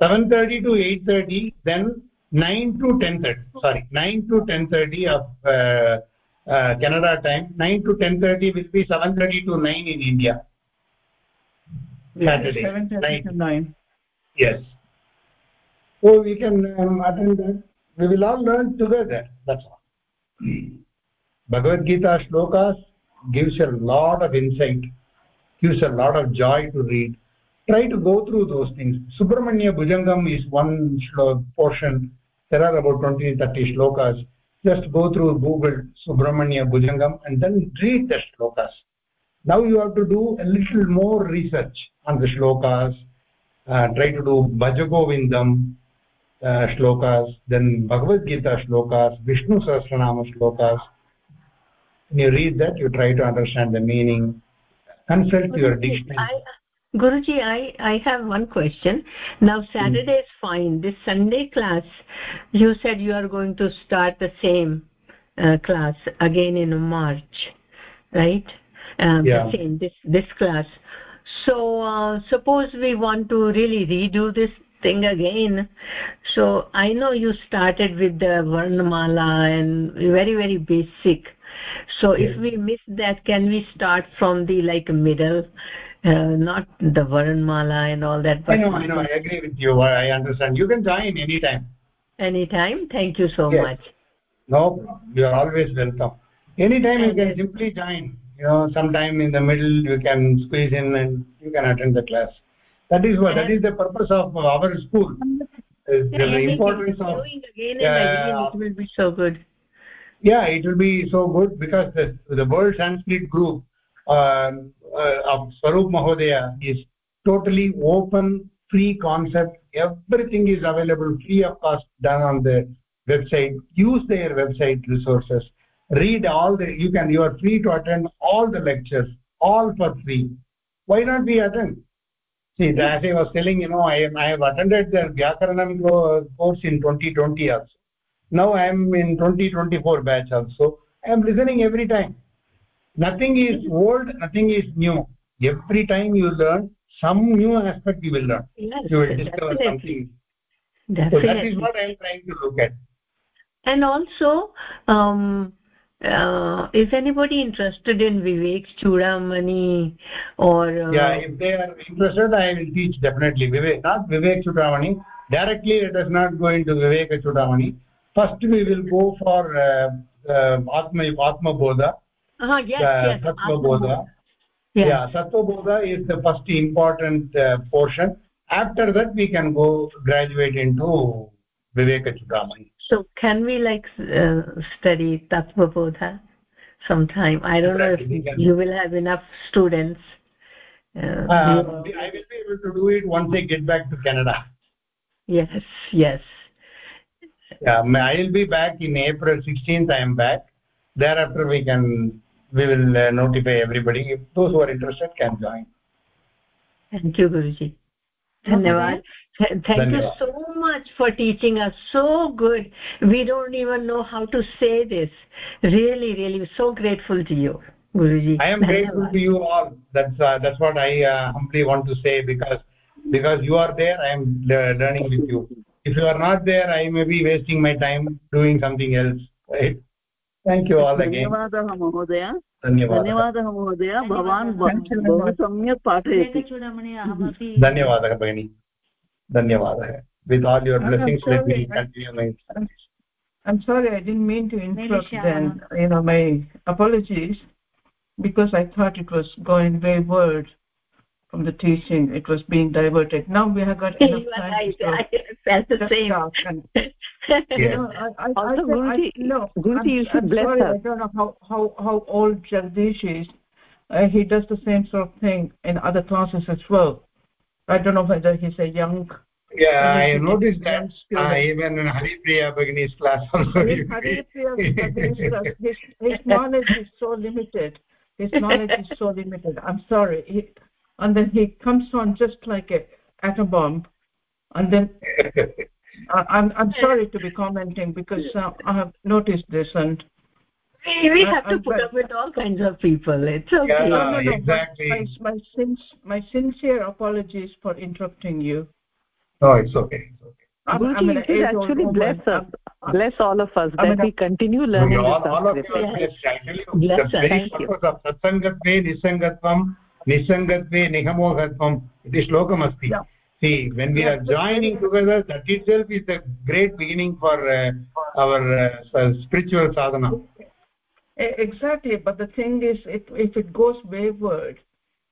7:30 to 8:30 then 9 to 10:30 sorry 9 to 10:30 of uh, uh, canada time 9 to 10:30 will be 7:30 to 9 in india. Saturday 7:30 to 9 yes. So we can um, attend that. We will all learn together that's all. Bhagavad gita shlokas gives a lot of insight gives a lot of joy to read. Try to go through those things. Subramanya bhujangam is one portion. There are about 20 30 shlokas just go through google subramanya bhujangam and then read the shlokas. Now you have to do a little more research on the shlokas uh, try to do bhajagovindam uh, shlokas then bhagavad gita shlokas vishnu sahasranama shlokas. When you read that you try to understand the meaning. Consult your dictionary guruji i i have one question. Now saturday is fine. This sunday class you said you are going to start the same uh, class again in march right? Um, yeah. the same this this class. So uh, suppose we want to really redo this thing again. So i know you started with the varnamala and very very basic. So yes. if we miss that can we start from the like middle uh, not the varnmala and all that i know i know i agree with you. I understand. You can join anytime. Anytime? Thank you so yes. much. No you are always welcome. Anytime and you can simply join. You know sometime in the middle you can squeeze in and you can attend the class. That is what that is the purpose of our school. Yeah, the importance of again and uh, again it will be so good. Yeah it will be so good because the the world sanskrit group uh, uh, Um, uh, um, of swarup mahodaya is totally open free concept. Everything is available free of cost done on the website. Use their website resources. Read all the you can you are free to attend all the lectures all for free. Why not we attend? See as i was telling you know i am i have attended the vyakaranam course in 2020 also. Now i am in 2024 batch also. I am listening every time nothing is old nothing is new. Every time you learn some new aspect you will learn. Yes, you will discover definitely. something. Definitely. so that is what i am trying to look at. And also um uh, is anybody interested in vivek chudamani or uh, yeah if they are interested i will teach definitely vivek not vivek chudamani. Directly let us not go into vivek chudamani. First we will go for uh, uh, atma atma bodha uh, yes, uh, yes, tattva bodha. Yes. yeah tattva bodha is the first important uh, portion. After that we can go graduate into vivek chudamani so can we like uh, study tattva bodha sometime? I don't know if you will have enough students. Uh, uh, i will be able to do it once i get back to canada. Yes yes. Yeah i will be back in april 16th i am back. Thereafter we can we will uh, notify everybody. If those who are interested can join. Thank you guruji. Dhanyawad thank Dhanyavad. you so much for teaching us. So good. We don't even know how to say this. Really really so grateful to you guruji. I am Dhanyavad. grateful to you all. That's uh, that's what i uh, humbly want to say because because you are there i am learning with you. If you are not there i may be wasting my time doing something else right thank you all again धन्यवादः महोदय धन्यवादः धन्यवादः महोदय भवान् ब- बहु सम्यक् पाठयति चूडामणि अहमपि धन्यवादः भगिनी धन्यवादः with all your I'm blessings let me sorry. continue my I'm, I'm sorry i didn't mean to interrupt Nilisha. then you know my apologies because i thought it was going wayward from the teaching it was being diverted now we have got enough time right to i felt the same talk and you know, I, I, Also, I, Guruji- I, no, Guruji, I'm, you should I'm bless sorry, us. I don't know how, how, how old Jagdish is. Uh, he does the same sort of thing in other classes as well. I don't know whether he's a young. yeah i noticed that student. uh, even in haripriya bagini's class also His, you- his, his, his knowledge is so limited. His knowledge is so limited. I'm sorry. He, and then he comes on just like a atom bomb, and then I, I'm I'm sorry to be commenting because uh, I have noticed this and we, we have to I'm put glad. up with all kinds of people it's okay Yeah. no, no, no, exactly. My, my, my, sin- my sincere apologies for interrupting you. no it's okay it's okay I'm, Guruji, I'm an you should actually bless us bless all of us I mean, that we continue learning all, this all of Sanskrit. you are Yes. blessed. I tell you, Bless the us. very Thank you. purpose of satsangatve nisangatvam nisangatve nihamohatvam. Iti shlokam asti Yeah. see when we are joining together that itself is a great beginning for uh, our uh, spiritual sadhana. Exactly but the thing is if if it goes wayward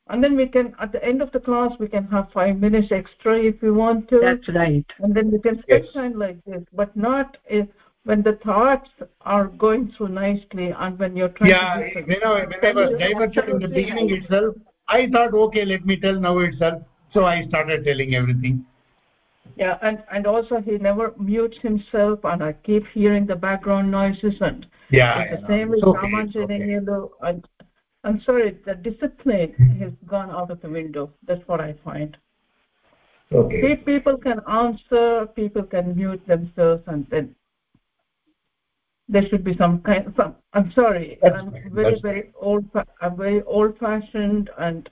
and then we can at the end of the class we can have five minutes extra if we want to. That's right. And then we can spend Yes. time like this but not if when the thoughts are going through nicely and when you're trying yeah to do you know when i was diverted in the beginning itself i thought okay let me tell now itself so i started telling everything. Yeah and and also he never mutes himself and i keep hearing the background noises and yeah it's the same with okay, okay. I'm sorry the discipline has gone out of the window. That's what i find. Okay. Pe- people can answer people can mute themselves and then there should be some kind of, some i'm sorry That's i'm fine, very that's very old i'm very old fashioned and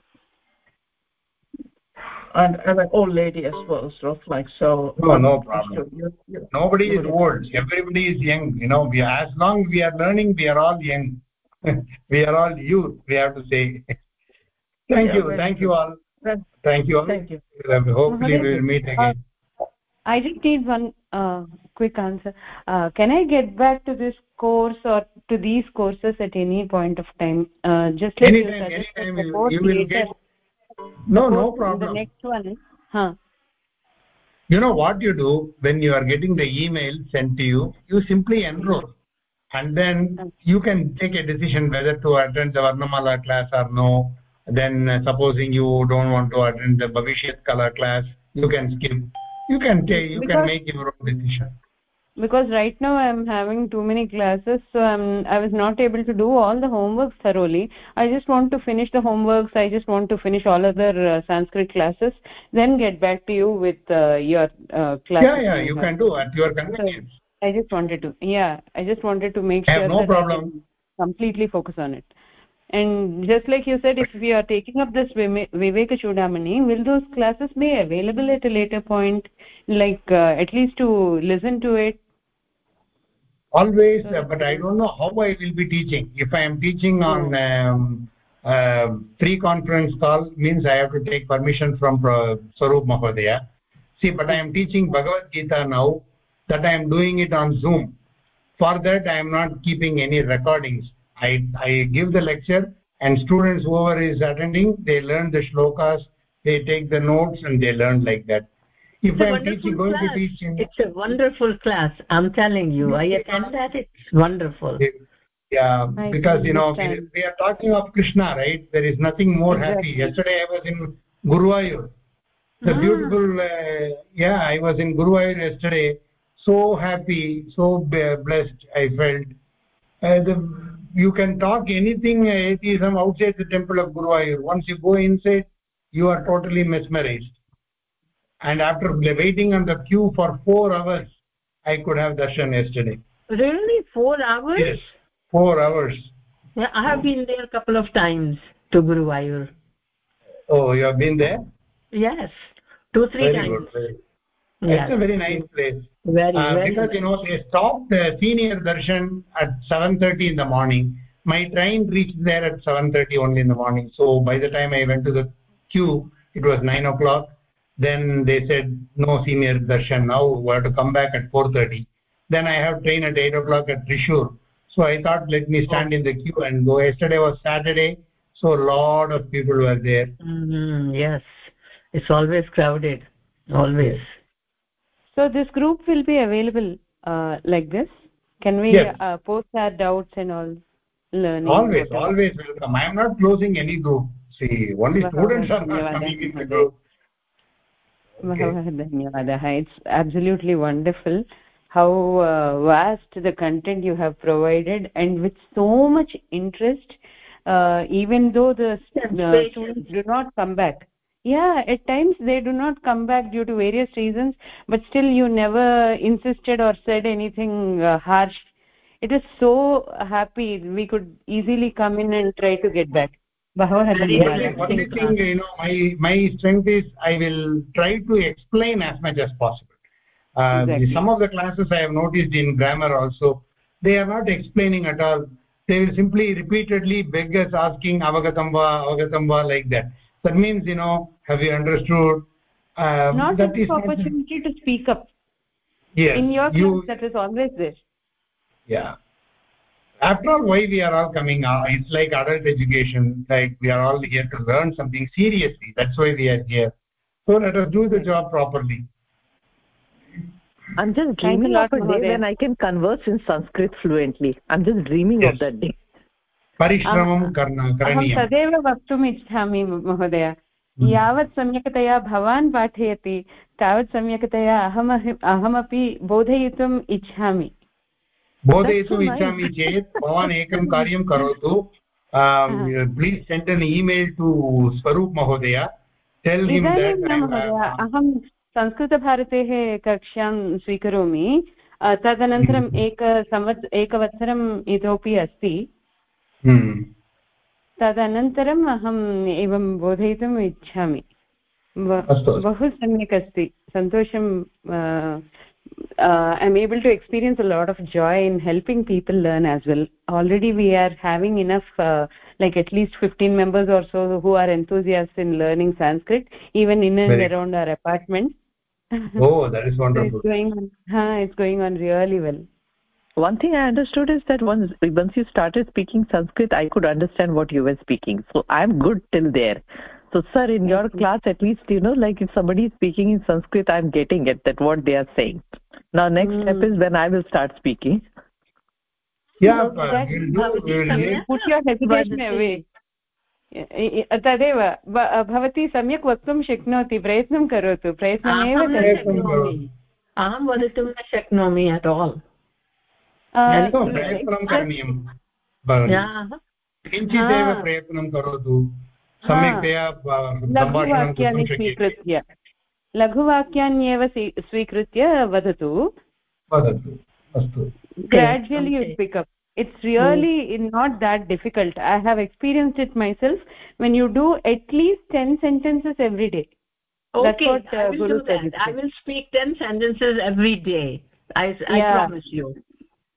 and i'm an old lady as well so it's like so. No, no problem. you- you- nobody is Nobody. old. Everybody is young you know we as long we are learning we are all young. We are all youth we have to say. Thank Yeah, you thank good. you all. Thank- thank you all. thank you. Uh, hopefully we will meet again. I just need one uh, quick answer. Uh, can i get back to this course or to these courses at any point of time? Uh, just like you anytime suggested anytime you, you will later, get no no problem the next one. Huh. You know what you do when you are getting the email sent to you you simply enroll. And then you can take a decision whether to attend the varnamala class or no. Then uh, supposing you don't want to attend the bhavishyat kala class you can skip. You can take you can make your own decision because right now i'm having too many classes so i'm i was not able to do all the homework thoroughly. I just want to finish the homeworks. I just want to finish all other uh, sanskrit classes then get back to you with uh, your uh, classes yeah yeah you can do at your convenience. I just wanted to yeah i just wanted to make I have sure no that problem. i completely focus on it and just like you said if we are taking up this viveka chudamani will those classes be available at a later point like uh, at least to listen to it? Always uh, but i don't know how i will be teaching. If i am teaching on um, uh, free conference call means i have to take permission from uh, sarup mahodaya. See but i am teaching bhagavad gita now that i am doing it on zoom. For that i am not keeping any recordings i i give the lecture and students whoever is attending they learn the shlokas they take the notes and they learn like that. If it's a i am wonderful teaching going class. to teach in it's a wonderful class i'm telling you. I attend that it's wonderful. Yeah I because you know we, we are talking of krishna right? There is nothing more happy. Yesterday i was in guruvayur the Ah. beautiful uh, yeah i was in guruvayur yesterday. So happy so blessed i felt. Uh, the, you can talk anything uh, atheism outside the temple of guruvayur once you go inside you are totally mesmerized. And after waiting on the queue for 4 hours i could have darshan yesterday. Really? 4 hours? Yes. 4 hours. Yeah i have been there a couple of times to guruvayur oh you have been there? Yes. Two three very times. good very, yes. It's a very nice place very, uh, very because you know they stopped uh, senior darshan at 7:30 in the morning. My train reached there at 7:30 only in the morning. So by the time i went to the queue it was 9 o'clock. Then they said no senior darshan now. We have to come back at 4:30 then i have train at 8 o'clock at trishur so i thought let me stand in the queue and go. Yesterday was saturday so a lot of people were there. Mm, yes. It's always crowded. Always so this group will be available uh, like this can we yes. uh, post our doubts and all learning always whatever. always welcome i am not closing any group see only students are not coming in the group बहवः धन्यवादः it's absolutely wonderful how uh, vast the content you have provided and with so much interest uh, even though the uh, students do not come back yeah at times they do not come back due to various reasons but still you never insisted or said anything uh, harsh. It is so happy we could easily come in and try to get back. Only thing you know my my strength is i will try to explain as much as possible. Uh, exactly. some of the classes i have noticed in grammar also they are not explaining at all. They will simply repeatedly beg us asking avagatam va avagatam va like that that means you know have you understood uh, not that is opportunity not... to speak up. Yes in your class you... that is always there. Yeah. After all why we are all coming out? It's like adult education like we are all here to learn something seriously. That's why we are here. So let us do the job properly. I'm just dreaming of a day when i can converse in sanskrit fluently. I'm just dreaming yes. of that day परिश्रमं करणीयं तदेव वक्तुम् इच्छामि महोदय। यावत् सम्यक्तया भवान् पाठयति तावत् सम्यक्तया अहम अहमपि बोधयितुम् इच्छामि। बोधयितुम् इच्छामि चेत् भवान् एकं कार्यं करोतु। Please send an email to Swaroop महोदय। अहं संस्कृतभारतेः कक्ष्यां स्वीकरोमि। तदनन्तरम् हम्म। एक संवत् एकवत्सरम् इतोपि अस्ति। हम्म। तदनन्तरम् अहम् एवं बोधयितुम् इच्छामि बहु सम्यक् अस्ति सन्तोषं uh, i'm able to experience a lot of joy in helping people learn as well already we are having enough uh, like at least 15 members or so who are enthusiasts in learning sanskrit even in and Very around our apartment oh that is wonderful so it's going on huh, it's going on really well one thing i understood is that once once you started speaking sanskrit i could understand what you were speaking so i'm good till there so sir in your class at least you know like if somebody is speaking in sanskrit i'm getting it that what they are saying now next mm. step is when i will start speaking yeah uh, put your hesitation away तदेव भवती सम्यक् वक्तुं शक्नोति प्रयत्नं करोतु प्रयत्नमेव अहं वदितुं न शक्नोमि अट् आल् प्रयत्नं करणीयं किञ्चिदेव प्रयत्नं करोतु लघुवाक्यानि स्वीकृत्य लघुवाक्यान्येव स्वीकृत्य वदतु gradually you pick up it's really is not that difficult I have experience it myself when you do at least ten sentences every day I will speak ten sentences every day I promise you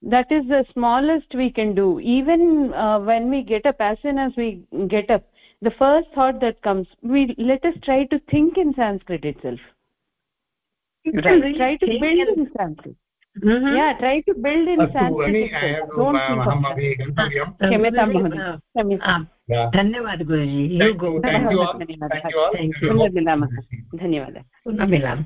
that is the smallest we can do even uh, when we get up as soon as we get up the first thought that comes we let us try to think in sanskrit itself try, try to build in, in sanskrit Mm -hmm. yeah try to build in sanskrit क्षम्यतां महोदय धन्यवादः गुरुजी पुनर्मिलामः धन्यवादः पुनः मिलामः